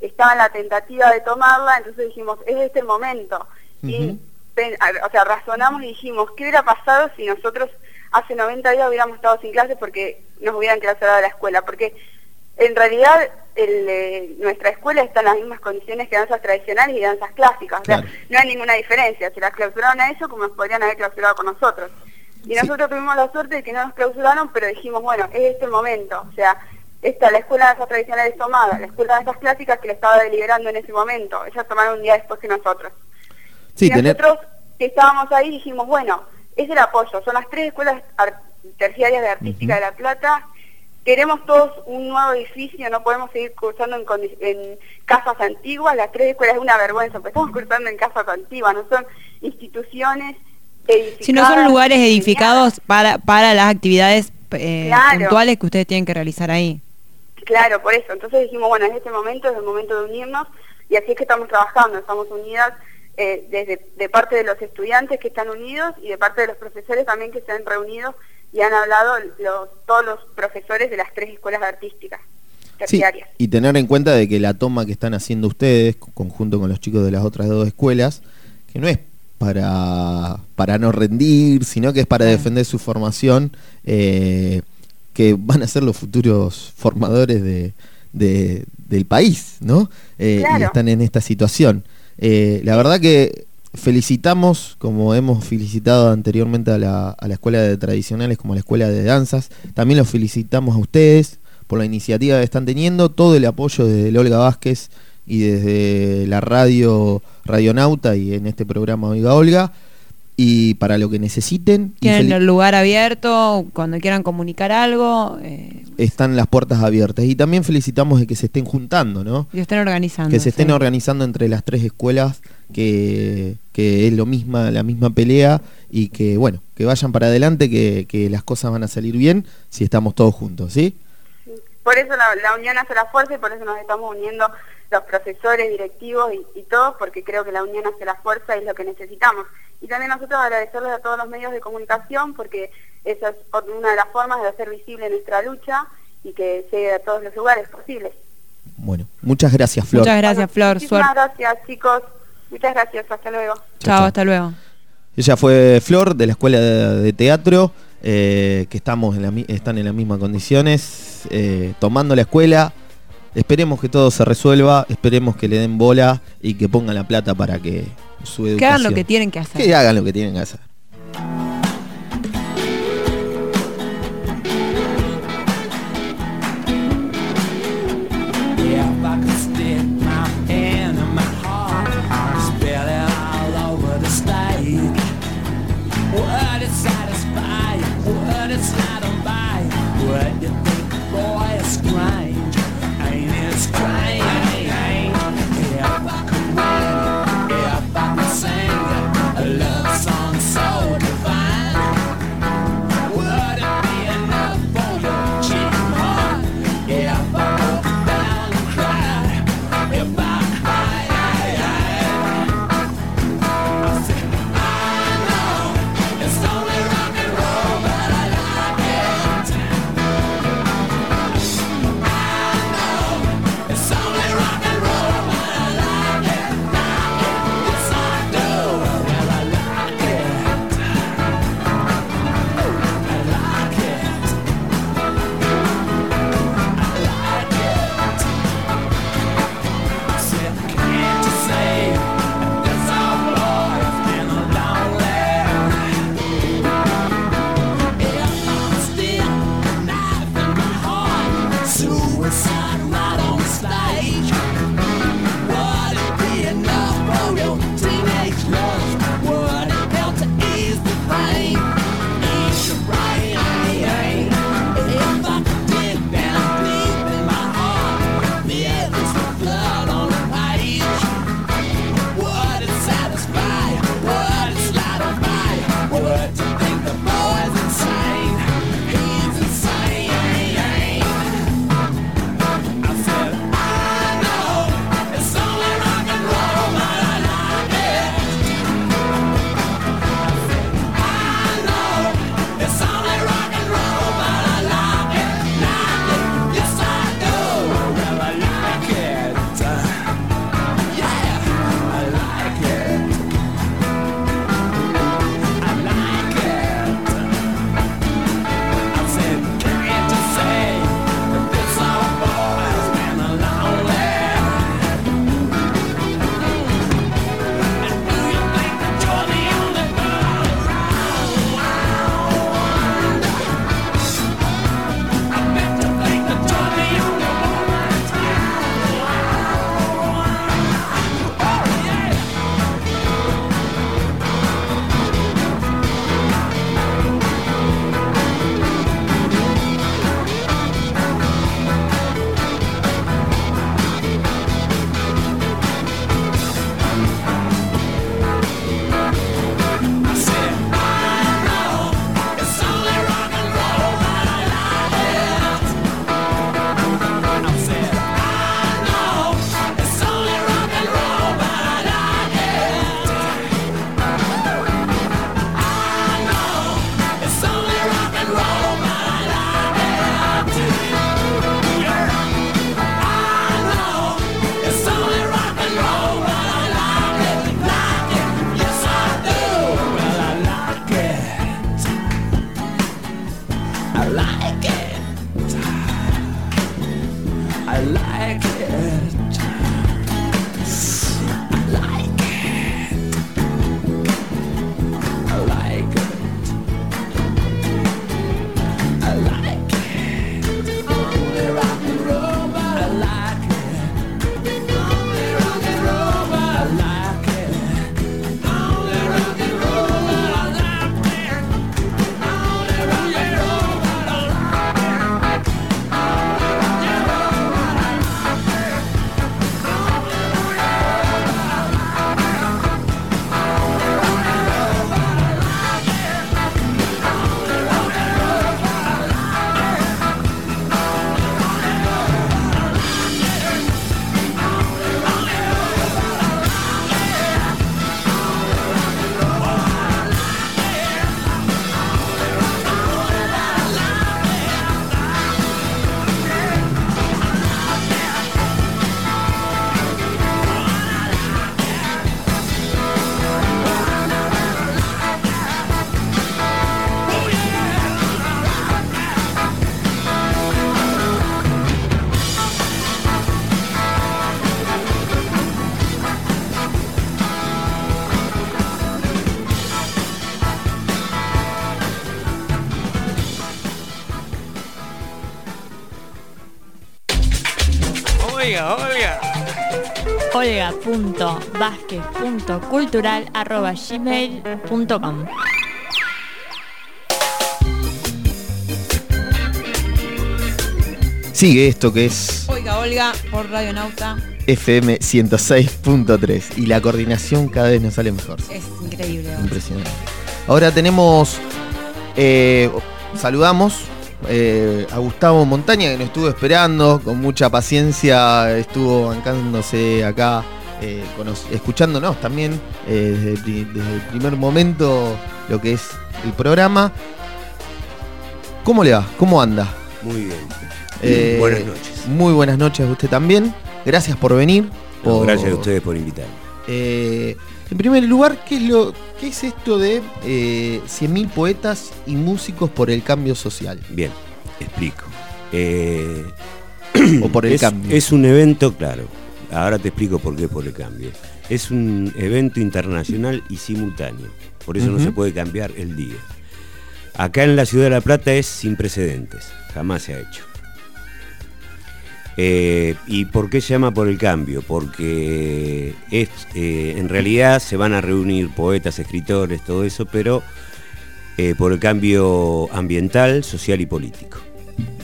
estaba en la tentativa de tomarla, entonces dijimos, es este el momento. Y, o sea, razonamos y dijimos, ¿qué hubiera pasado si nosotros hace 90 días hubiéramos estado sin clases porque nos hubieran clausurado la escuela? Porque en realidad el, eh, nuestra escuela está en las mismas condiciones que danzas tradicionales y danzas clásicas. O sea, no hay ninguna diferencia. Si las clausuraron a ellos, como nos podrían haber clausurado con nosotros. Y nosotros tuvimos la suerte de que no nos clausuraron, pero dijimos, bueno, es este el momento. O sea, está la escuela de danzas tradicionales tomada, la escuela de danzas clásicas que la estaba deliberando en ese momento. Ellas tomaron un día después que nosotros. Sí, y tener- nosotros que estábamos ahí dijimos, bueno, es el apoyo, son las tres escuelas ar- terciarias de Artística de La Plata, queremos todos un nuevo edificio, no podemos seguir cursando en, en casas antiguas, las tres escuelas es una vergüenza, porque estamos cursando en casas antiguas, no son instituciones edificadas. Si no son lugares edificados para, para las actividades eh, Claro. puntuales que ustedes tienen que realizar ahí. Claro, por eso. Entonces dijimos, bueno, en este momento es el momento de unirnos y así es que estamos trabajando, estamos unidas eh, desde de parte de los estudiantes que están unidos y de parte de los profesores también que se han reunido y han hablado los, todos los profesores de las tres escuelas artísticas Sí, terciarias. y tener en cuenta de que la toma que están haciendo ustedes, conjunto con los chicos de las otras dos escuelas, que no es para, para no rendir, sino que es para defender su formación, eh, que van a ser los futuros formadores de, de- del país, ¿no? Eh, Y Claro. están en esta situación. Eh, la verdad que felicitamos, como hemos felicitado anteriormente a la, a la escuela de tradicionales como a la escuela de danzas, también los felicitamos a ustedes por la iniciativa que están teniendo, todo el apoyo desde Olga Vázquez y desde la radio Radionauta y en este programa Oiga Olga, y para lo que necesiten, Tienen el lugar abierto, cuando quieran comunicar algo, eh, están las puertas abiertas. Y también felicitamos de que se estén juntando, ¿no? y estén organizando. que se estén sí. organizando entre las tres escuelas que, que es lo misma la misma pelea y que bueno que vayan para adelante que, que las cosas van a salir bien si estamos todos juntos sí Por eso la, la unión hace la fuerza y por eso nos estamos uniendo los profesores, directivos y, y todos, porque creo que la unión hace la fuerza y es lo que necesitamos. Y también nosotros agradecerles a todos los medios de comunicación, porque esa es una de las formas de hacer visible nuestra lucha y que llegue a todos los lugares posibles. bueno muchas gracias Flor Muchas gracias, Flor. Suerte. gracias, chicos. Muchas gracias. Hasta luego. Chao, hasta luego. ella fue Flor de la escuela de, de teatro eh, que estamos en la, mi- están en las mismas condiciones eh, tomando la escuela esperemos que todo se resuelva esperemos que le den bola y que pongan la plata para que su educación Que hagan lo que tienen que hacer. que hagan lo que tienen que hacer olga.vázquez.cultural.gmail.com Sigue esto que es Oiga, Olga, por Radio Nauta. FM 106.3 y la coordinación cada vez nos sale mejor. Es increíble. Impresionante. Ahora tenemos, eh, saludamos eh, a Gustavo Montaña que nos estuvo esperando con mucha paciencia, estuvo bancándose acá, eh, escuchándonos también eh, desde, el pri- desde el primer momento lo que es el programa. ¿Cómo le va? ¿Cómo anda? Muy bien. Buenas noches. Muy buenas noches a usted también. Gracias por venir. No, por- gracias a ustedes por invitarme. en primer lugar, ¿qué es, lo, qué es esto de eh, 100.000 poetas y músicos por el cambio social? Bien, explico. Eh, O por el es, cambio. Es un evento, claro. Ahora te explico por qué por el cambio. Es un evento internacional y simultáneo. Por eso no se puede cambiar el día. Acá en la ciudad de La Plata es sin precedentes. Jamás se ha hecho. Eh, ¿Y por qué se llama por el cambio? Porque es, eh, en realidad se van a reunir poetas, escritores, todo eso, pero eh, por el cambio ambiental, social y político.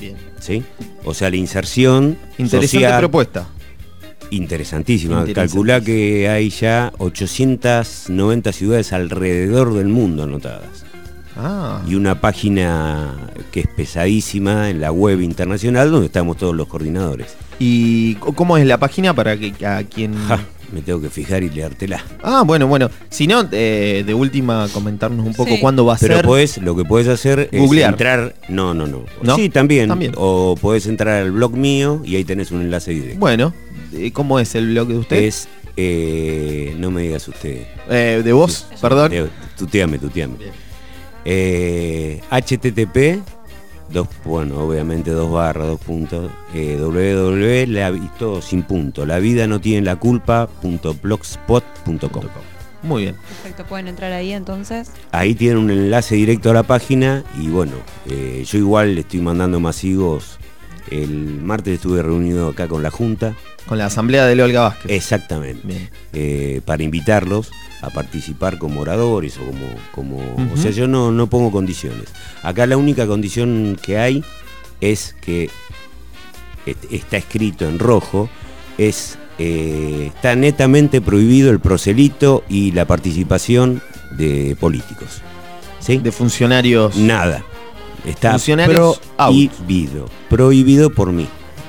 Bien. ¿Sí? O sea, la inserción Interesante social- propuesta. Interesantísima. Interesantísima. Calculá que hay ya 890 ciudades alrededor del mundo anotadas. Ah. Y una página que es pesadísima en la web internacional donde estamos todos los coordinadores. ¿Y cómo es la página para que a quien... Ja, me tengo que fijar y leértela. Ah, bueno, bueno. Si no, eh, de última comentarnos un poco Sí. cuándo va a Pero ser. podés, lo que puedes hacer Googlear. es entrar. No, no, no. ¿No? Sí, también. También. O podés entrar al blog mío y ahí tenés un enlace directo. Bueno, eh, ¿cómo es el blog de usted? Es. eh, no me digas usted. Eh, ¿De vos? Perdón. Tuteame, tuteame. Eh, HTTP, dos, bueno, obviamente dos barras, dos puntos, eh, www, la, y todo sin punto, la vida no tiene la culpa, punto blogspot.com. Muy bien. Perfecto, pueden entrar ahí entonces. Ahí tienen un enlace directo a la página y bueno, eh, yo igual le estoy mandando masivos. El martes estuve reunido acá con la Junta. Con la asamblea de Olga Vázquez. Exactamente. Eh, para invitarlos a participar como oradores o como... como O sea, yo no, no pongo condiciones. Acá la única condición que hay es que est- está escrito en rojo, es eh, está netamente prohibido el proselito y la participación de políticos. ¿Sí? De funcionarios. Nada. Está Funcionarios out. prohibido. Prohibido por mí.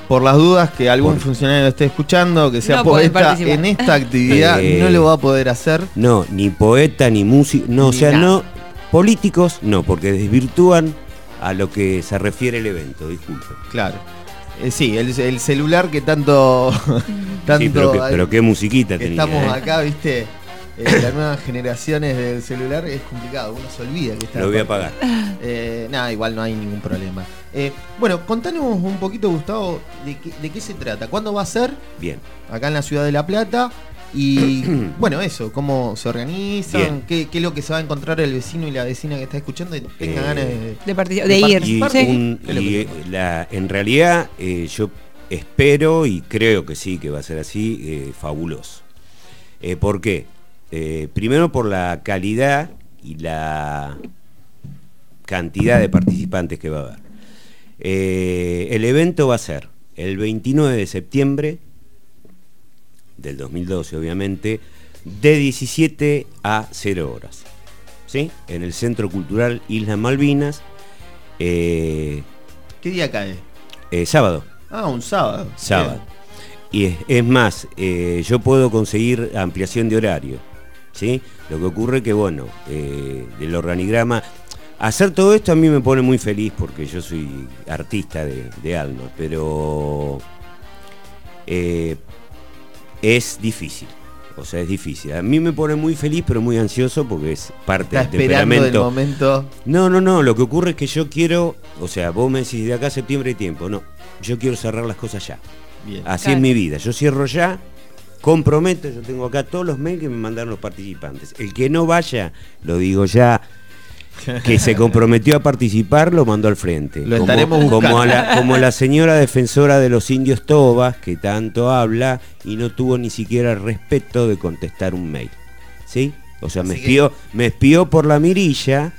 Por las dudas que algún Por- funcionario esté escuchando, que sea No poeta en esta actividad, Eh, no lo va a poder hacer. No, ni poeta, ni músico, no, o sea, nada. no, políticos, no, porque desvirtúan a lo que se refiere el evento, disculpe. Claro. Eh, sí, el, el celular que tanto. tanto Sí, pero, que- pero qué musiquita que tenía. estamos ¿eh? acá, viste. Eh, las nuevas generaciones del celular es complicado, uno se olvida que está. Lo voy a pagar. Eh, nada, igual no hay ningún problema. Eh, bueno, contanos un poquito, Gustavo, de qué, de qué se trata. ¿Cuándo va a ser? Bien. Acá en la ciudad de La Plata. Y bueno, eso, cómo se organizan, qué, qué es lo que se va a encontrar el vecino y la vecina que está escuchando y tenga Eh, ganas de, De, de ir. Y, un- y, la- en realidad eh, yo espero y creo que sí, que va a ser así, eh, fabuloso. Eh, ¿Por qué? Eh, primero por la calidad y la cantidad de participantes que va a haber. Eh, el evento va a ser el 29 de septiembre del 2012, obviamente, de 17 a 0 horas. ¿Sí? En el Centro Cultural Islas Malvinas, eh, ¿Qué día cae? sábado. Ah, un sábado. Sábado. Y es, es más, yo puedo conseguir ampliación de horario. ¿Sí? Lo que ocurre que, bueno, eh, del organigrama. Hacer todo esto a mí me pone muy feliz porque yo soy artista de, de alma, pero eh, es difícil. O sea, es difícil. A mí me pone muy feliz, pero muy ansioso porque es parte Está del esperando el temperamento. momento. No, no, no, lo que ocurre es que yo quiero, o sea, vos me decís de acá a septiembre hay tiempo, no, yo quiero cerrar las cosas ya. Bien. Así Claro. es mi vida, yo cierro ya, comprometo, yo tengo acá todos los mails que me mandaron los participantes. El que no vaya, lo digo ya, que se comprometió a participar, lo mandó al frente. Lo como, estaremos como, buscando. la, como la señora defensora de los indios tobas, que tanto habla y no tuvo ni siquiera el respeto de contestar un mail. ¿Sí? O sea, me espió, me espió por la mirilla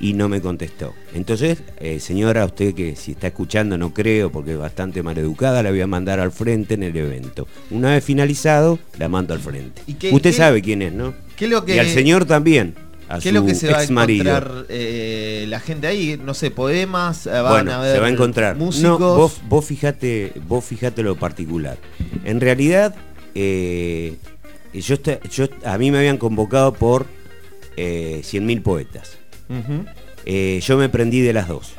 y no me contestó. Entonces, eh, señora, usted que si está escuchando, no creo, porque es bastante maleducada, la voy a mandar al frente en el evento. Una vez finalizado, la mando al frente. ¿Y qué- usted qué- sabe quién es, ¿no? qué es lo que- y al señor también. A ¿Qué es lo que se va a encontrar eh, la gente ahí? No sé, poemas, eh, van Bueno, a ver se va a encontrar. músicos. No, vos, vos fijate, vos fijate lo particular. En realidad, eh, yo, yo- a mí me habían convocado por eh, 100.000 poetas. Eh, yo me prendí de las dos,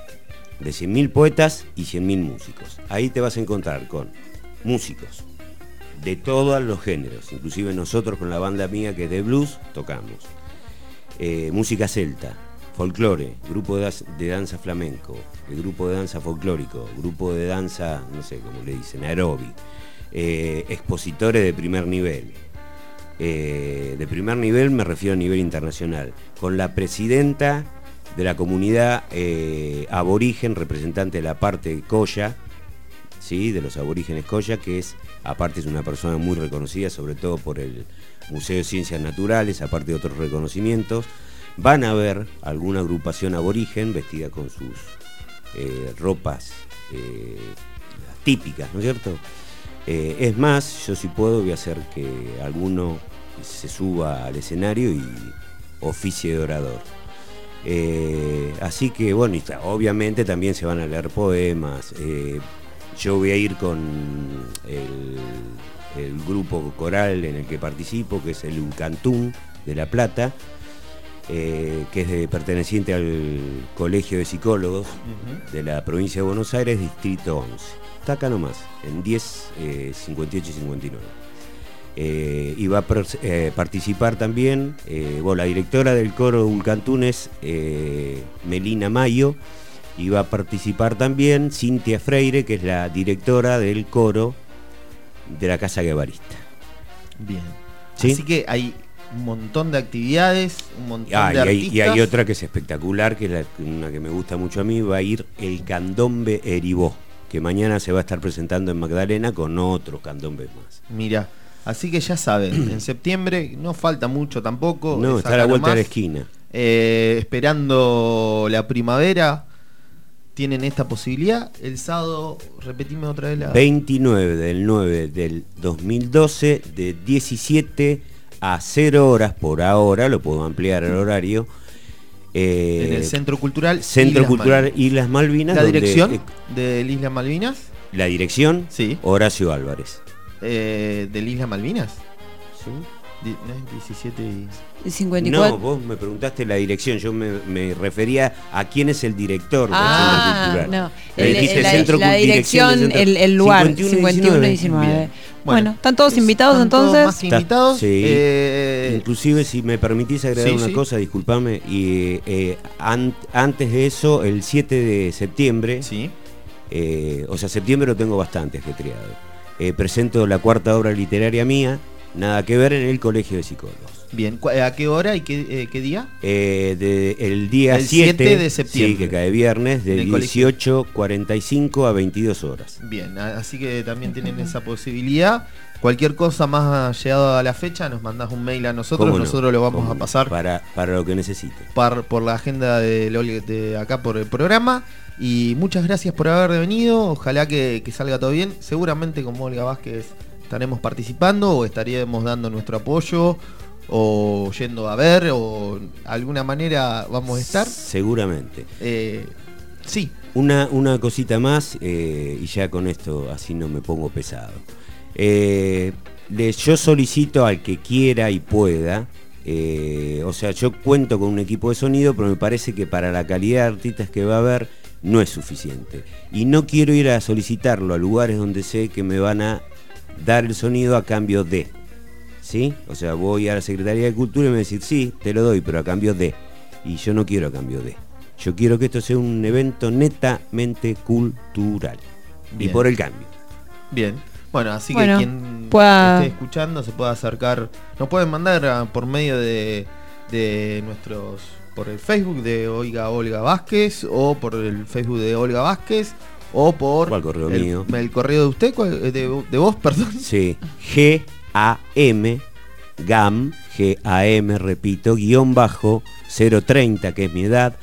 de 100.000 poetas y 100.000 músicos. Ahí te vas a encontrar con músicos de todos los géneros, inclusive nosotros con la banda mía que es de blues tocamos. Eh, música celta, folclore, grupo de danza flamenco, el grupo de danza folclórico, grupo de danza, no sé cómo le dicen, aeróbic, eh, expositores de primer nivel. Eh, de primer nivel me refiero a nivel internacional, con la presidenta de la comunidad eh, aborigen, representante de la parte Coya, ¿sí? de los aborígenes Coya, que es, aparte es una persona muy reconocida, sobre todo por el Museo de Ciencias Naturales, aparte de otros reconocimientos. Van a ver alguna agrupación aborigen vestida con sus eh, ropas típicas, ¿no es cierto? Es más, yo si puedo voy a hacer que alguno se suba al escenario y oficie de orador. Eh, así que bueno, y obviamente también se van a leer poemas. eh, yo voy a ir con el, el grupo coral en el que participo, que es el Ucantún de La Plata, eh, que es de- perteneciente al Colegio de Psicólogos de la provincia de Buenos Aires, Distrito 11. Está acá nomás, en 10, eh, 58 y 59. Eh, y va a eh, participar también, eh, bueno, la directora del coro Ulcantún es eh, Melina Mayo, y va a participar también Cintia Freire, que es la directora del coro de la Casa Guevarista. Bien. ¿Sí? Así que hay un montón de actividades, un montón Ah, y, de hay, artistas. y hay otra que es espectacular, que es la- una que me gusta mucho a mí, va a ir el candombe Eribó, que mañana se va a estar presentando en Magdalena con otros candombes más. Mira, así que ya saben, en septiembre no falta mucho tampoco. No, es está a la vuelta de la esquina. Eh, esperando la primavera, tienen esta posibilidad. El sábado, repetime otra vez la. 29 del 9 del 2012, de 17 a 0 horas por ahora, lo puedo ampliar el horario. eh, en el Centro Cultural. Centro Islas Cultural Malvinas. Islas Malvinas. La donde, dirección eh, del Isla Malvinas. la dirección, Sí. Horacio Álvarez. Eh, ¿Del Isla Malvinas? Di- ¿No es 17 y.? Y 54. No, vos me preguntaste la dirección, yo me, me refería a quién es el director del Ah, Centro Cultural. no. Me El- dijiste la, Centro la dirección, del centro. el, el lugar, 51 51 y 19. 19. Bien. Bueno, ¿están todos es- invitados están todos entonces? más que invitados. Sí. Eh, Inclusive, si me permitís agregar sí, una sí. cosa, discúlpame, y eh, an- antes de eso, el 7 de septiembre, eh, o sea, septiembre lo tengo bastante ajetreado, eh, presento la cuarta obra literaria mía, Nada que ver en el Colegio de Psicólogos. Bien, ¿cu- ¿a qué hora y qué, eh, qué día? Eh, de- el día El 7, 7 de septiembre. Sí, que cae viernes, de En el colegio. 18.45 a 22 horas. Bien, así que también tienen esa posibilidad. Cualquier cosa más llegado a la fecha, nos mandás un mail a nosotros, ¿Cómo no? nosotros lo vamos ¿Cómo a pasar Para, para lo que necesite. par- por la agenda de, de acá por el programa. Y muchas gracias por haber venido. Ojalá que, que salga todo bien. Seguramente como Olga Vázquez estaremos participando o estaríamos dando nuestro apoyo o yendo a ver o alguna manera vamos a estar. Seguramente. Eh, sí. Una, una cosita más eh, y ya con esto así no me pongo pesado. Eh, le- yo solicito al que quiera y pueda, eh, o sea, yo cuento con un equipo de sonido, pero me parece que para la calidad de artistas que va a haber no es suficiente. Y no quiero ir a solicitarlo a lugares donde sé que me van a dar el sonido a cambio de. ¿Sí? O sea, voy a la Secretaría de Cultura y me decir, sí, te lo doy, pero a cambio de. Y yo no quiero a cambio de. Yo quiero que esto sea un evento netamente cultural. Y por el cambio. Bien. Bueno, así Bueno, que quien pueda- esté escuchando se puede acercar. Nos pueden mandar por medio de, de nuestros por el Facebook de Oiga Olga Vázquez o por el Facebook de Olga Vázquez o por ¿Cuál correo el, mío? el correo de usted, ¿cuál? de, de vos, perdón. Sí, G-A-M, GAM, G-A-M, repito, guion bajo 030, que es mi edad,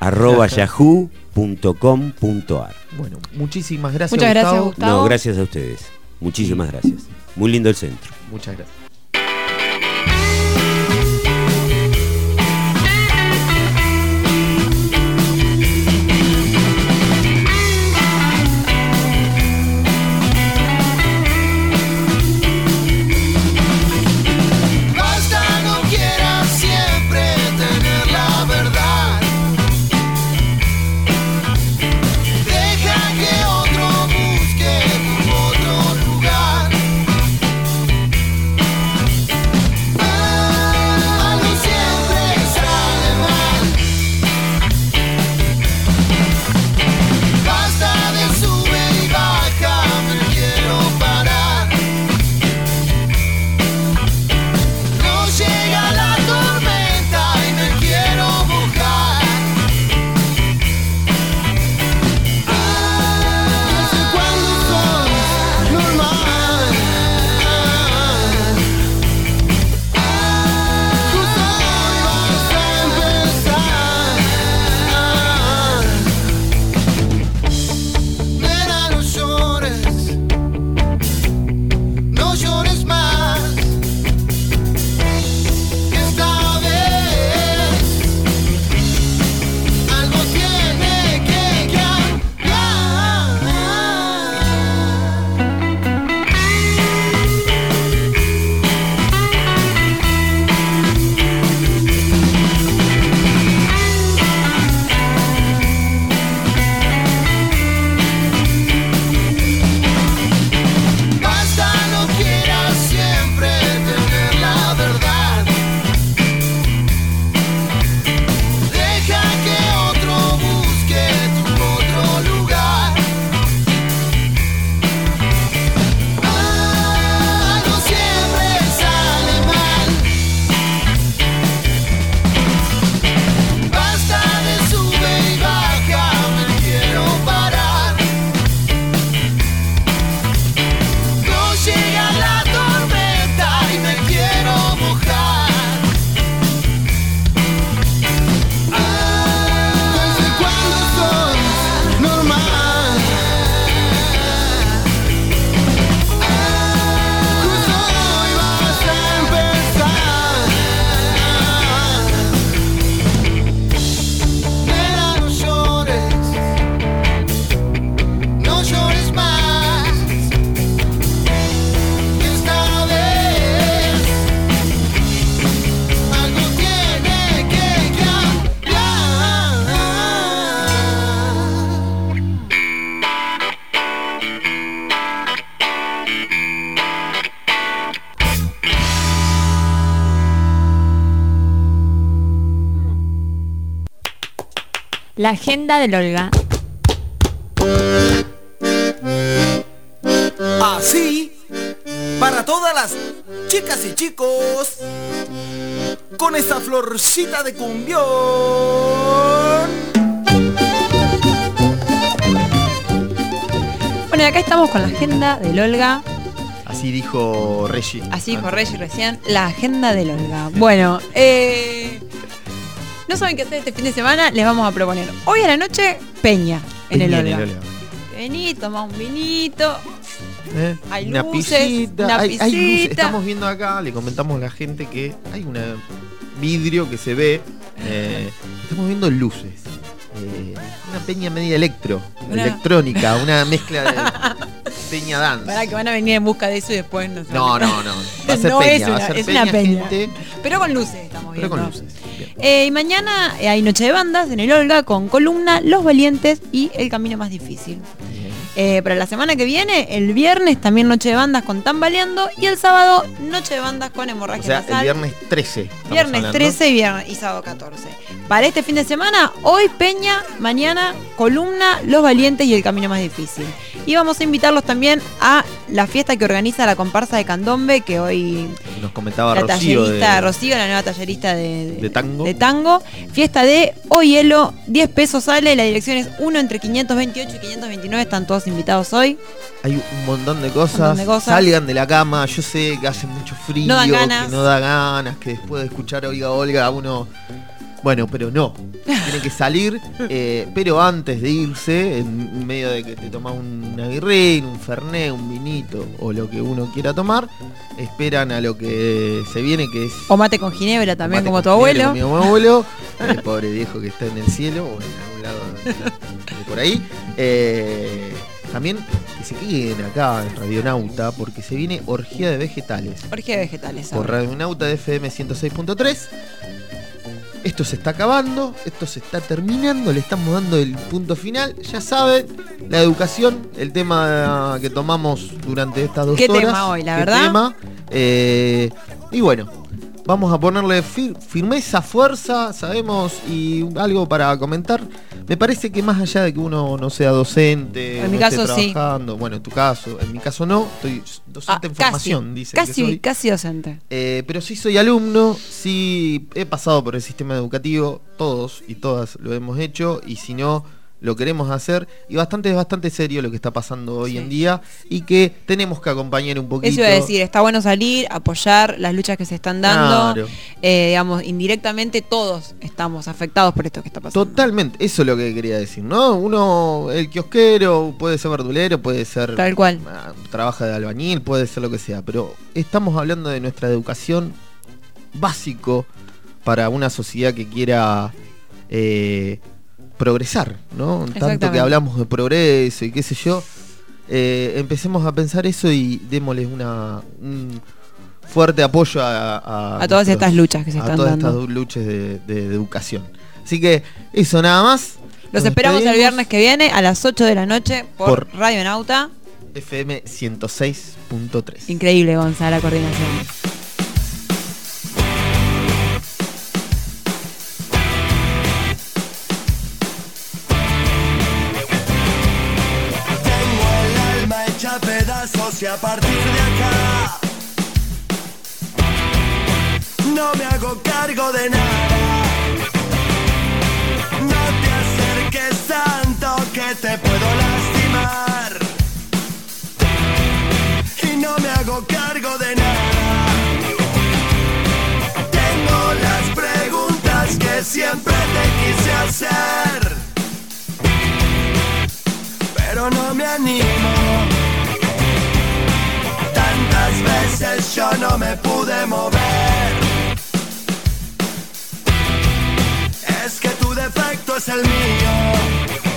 arroba yahoo.com.ar. Bueno, muchísimas gracias. Muchas gracias, Gustavo. Gustavo. No, gracias a ustedes. Muchísimas gracias. Muy lindo el centro. Muchas gracias. La agenda del Olga. Así, para todas las chicas y chicos, con esta florcita de cumbión. Bueno, y acá estamos con la agenda del Olga. Así dijo Reggie. Así dijo Reggie recién, la agenda del Olga. Bueno, eh, no saben qué hacer este fin de semana, les vamos a proponer. Hoy a la noche, Peña en el Olga. en el Olga. Vení, toma un vinito. ¿Eh? Hay una luces, pisita, una hay, hay luces. pisita. Estamos viendo acá, le comentamos a la gente que hay un vidrio que se ve. eh, estamos viendo luces. Eh, una peña media electro, Una- electrónica, una mezcla de peña dance. Para que van a venir en busca de eso y después no. No, no, no. Va a ser No peña, es va a una- ser es una peña. gente, Pero con luces estamos pero viendo. con luces. Eh, y mañana eh, hay Noche de Bandas en el Olga con Columna, Los Valientes y El Camino Más Difícil. Eh, para la semana que viene, el viernes también Noche de Bandas con Tambaleando y el sábado Noche de Bandas con O Hemorragia sea, el viernes 13. estamos Viernes hablando. 13 y, viernes, y sábado 14. Para este fin de semana, hoy Peña, mañana Columna, Los Valientes y El Camino Más Difícil. Y vamos a invitarlos también a la fiesta que organiza la comparsa de Candombe, que hoy Nos comentaba la Rocío tallerista, de, Rocío, la nueva tallerista de, de tango. de tango. Fiesta de hoy hielo, 10 pesos sale, la dirección es 1 entre 528 y 529, están todos invitados hoy. Hay un montón de cosas. montón de cosas. Salgan de la cama. Yo sé que hace mucho frío, No dan ganas. que no da ganas, que después de escuchar Oiga Olga uno. Bueno, pero no. Tiene que salir. eh, pero antes de irse, en medio de que te tomas un aguirrín, un fernet, un vinito o lo que uno quiera tomar, esperan a lo que se viene, que es O mate con ginebra también, como tu abuelo. como Mi abuelo, el pobre viejo que está en el cielo o en algún lado de, por ahí. Eh, también que se queden acá en Radionauta porque se viene orgía de vegetales. Orgía de vegetales. Por ahora. Radionauta de FM 106.3. Esto se está acabando, esto se está terminando, le estamos dando el punto final. Ya saben, la educación, el tema que tomamos durante estas dos ¿Qué horas. tema hoy, la ¿Qué verdad? tema? Eh, y bueno, vamos a ponerle fir- firmeza, fuerza, sabemos, y algo para comentar. Me parece que más allá de que uno no sea docente, En mi no esté caso, sí. trabajando, bueno, en tu caso, en mi caso no, estoy docente en Ah, formación, casi, dicen que casi, soy. casi docente. Eh, pero sí soy alumno, sí he pasado por el sistema educativo, todos y todas lo hemos hecho, y si no, lo queremos hacer, y bastante es bastante serio lo que está pasando hoy en día, y que tenemos que acompañar un poquito. Eso iba a decir, está bueno salir, apoyar las luchas que se están dando. Claro. Eh, digamos, indirectamente todos estamos afectados por esto que está pasando. Totalmente, eso es lo que quería decir, ¿no? Uno, el kiosquero, puede ser verdulero, puede ser... Tal cual. ah, Trabaja de albañil, puede ser lo que sea, pero estamos hablando de nuestra educación básico para una sociedad que quiera eh, progresar, ¿no? Tanto que hablamos de progreso y qué sé yo, eh, empecemos a pensar eso y démosles una, un fuerte apoyo a, a, A todas nuestros- estas luchas que se a están todas dando. estas luchas de, de educación. Así que eso nada más. Los Nos esperamos el viernes que viene a las 8 de la noche por, Por- Radio Nauta. FM 106.3. Increíble, Gonzalo, la coordinación. Y a partir de acá no me hago cargo de nada. No te acerques tanto que te puedo lastimar. Y no me hago cargo de nada. Tengo las preguntas que siempre te quise hacer pero no me animo. Yo no me pude mover. Es que tu defecto es el mío.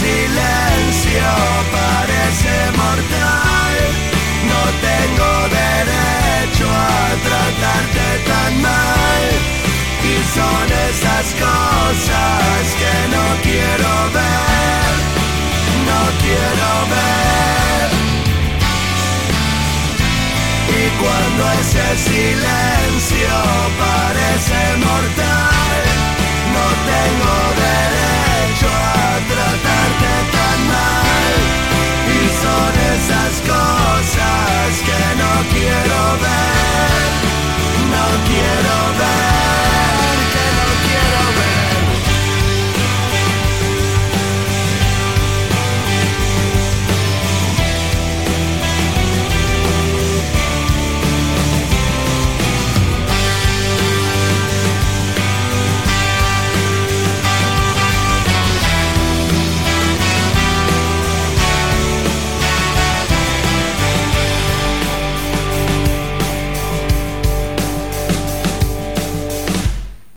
silencio parece mortal. No tengo derecho a tratarte tan mal. Y son esas cosas que no quiero ver. No quiero ver. Y cuando ese silencio parece mortal, no tengo derecho a tratarte son esas cosas que no quiero ver, no quiero ver.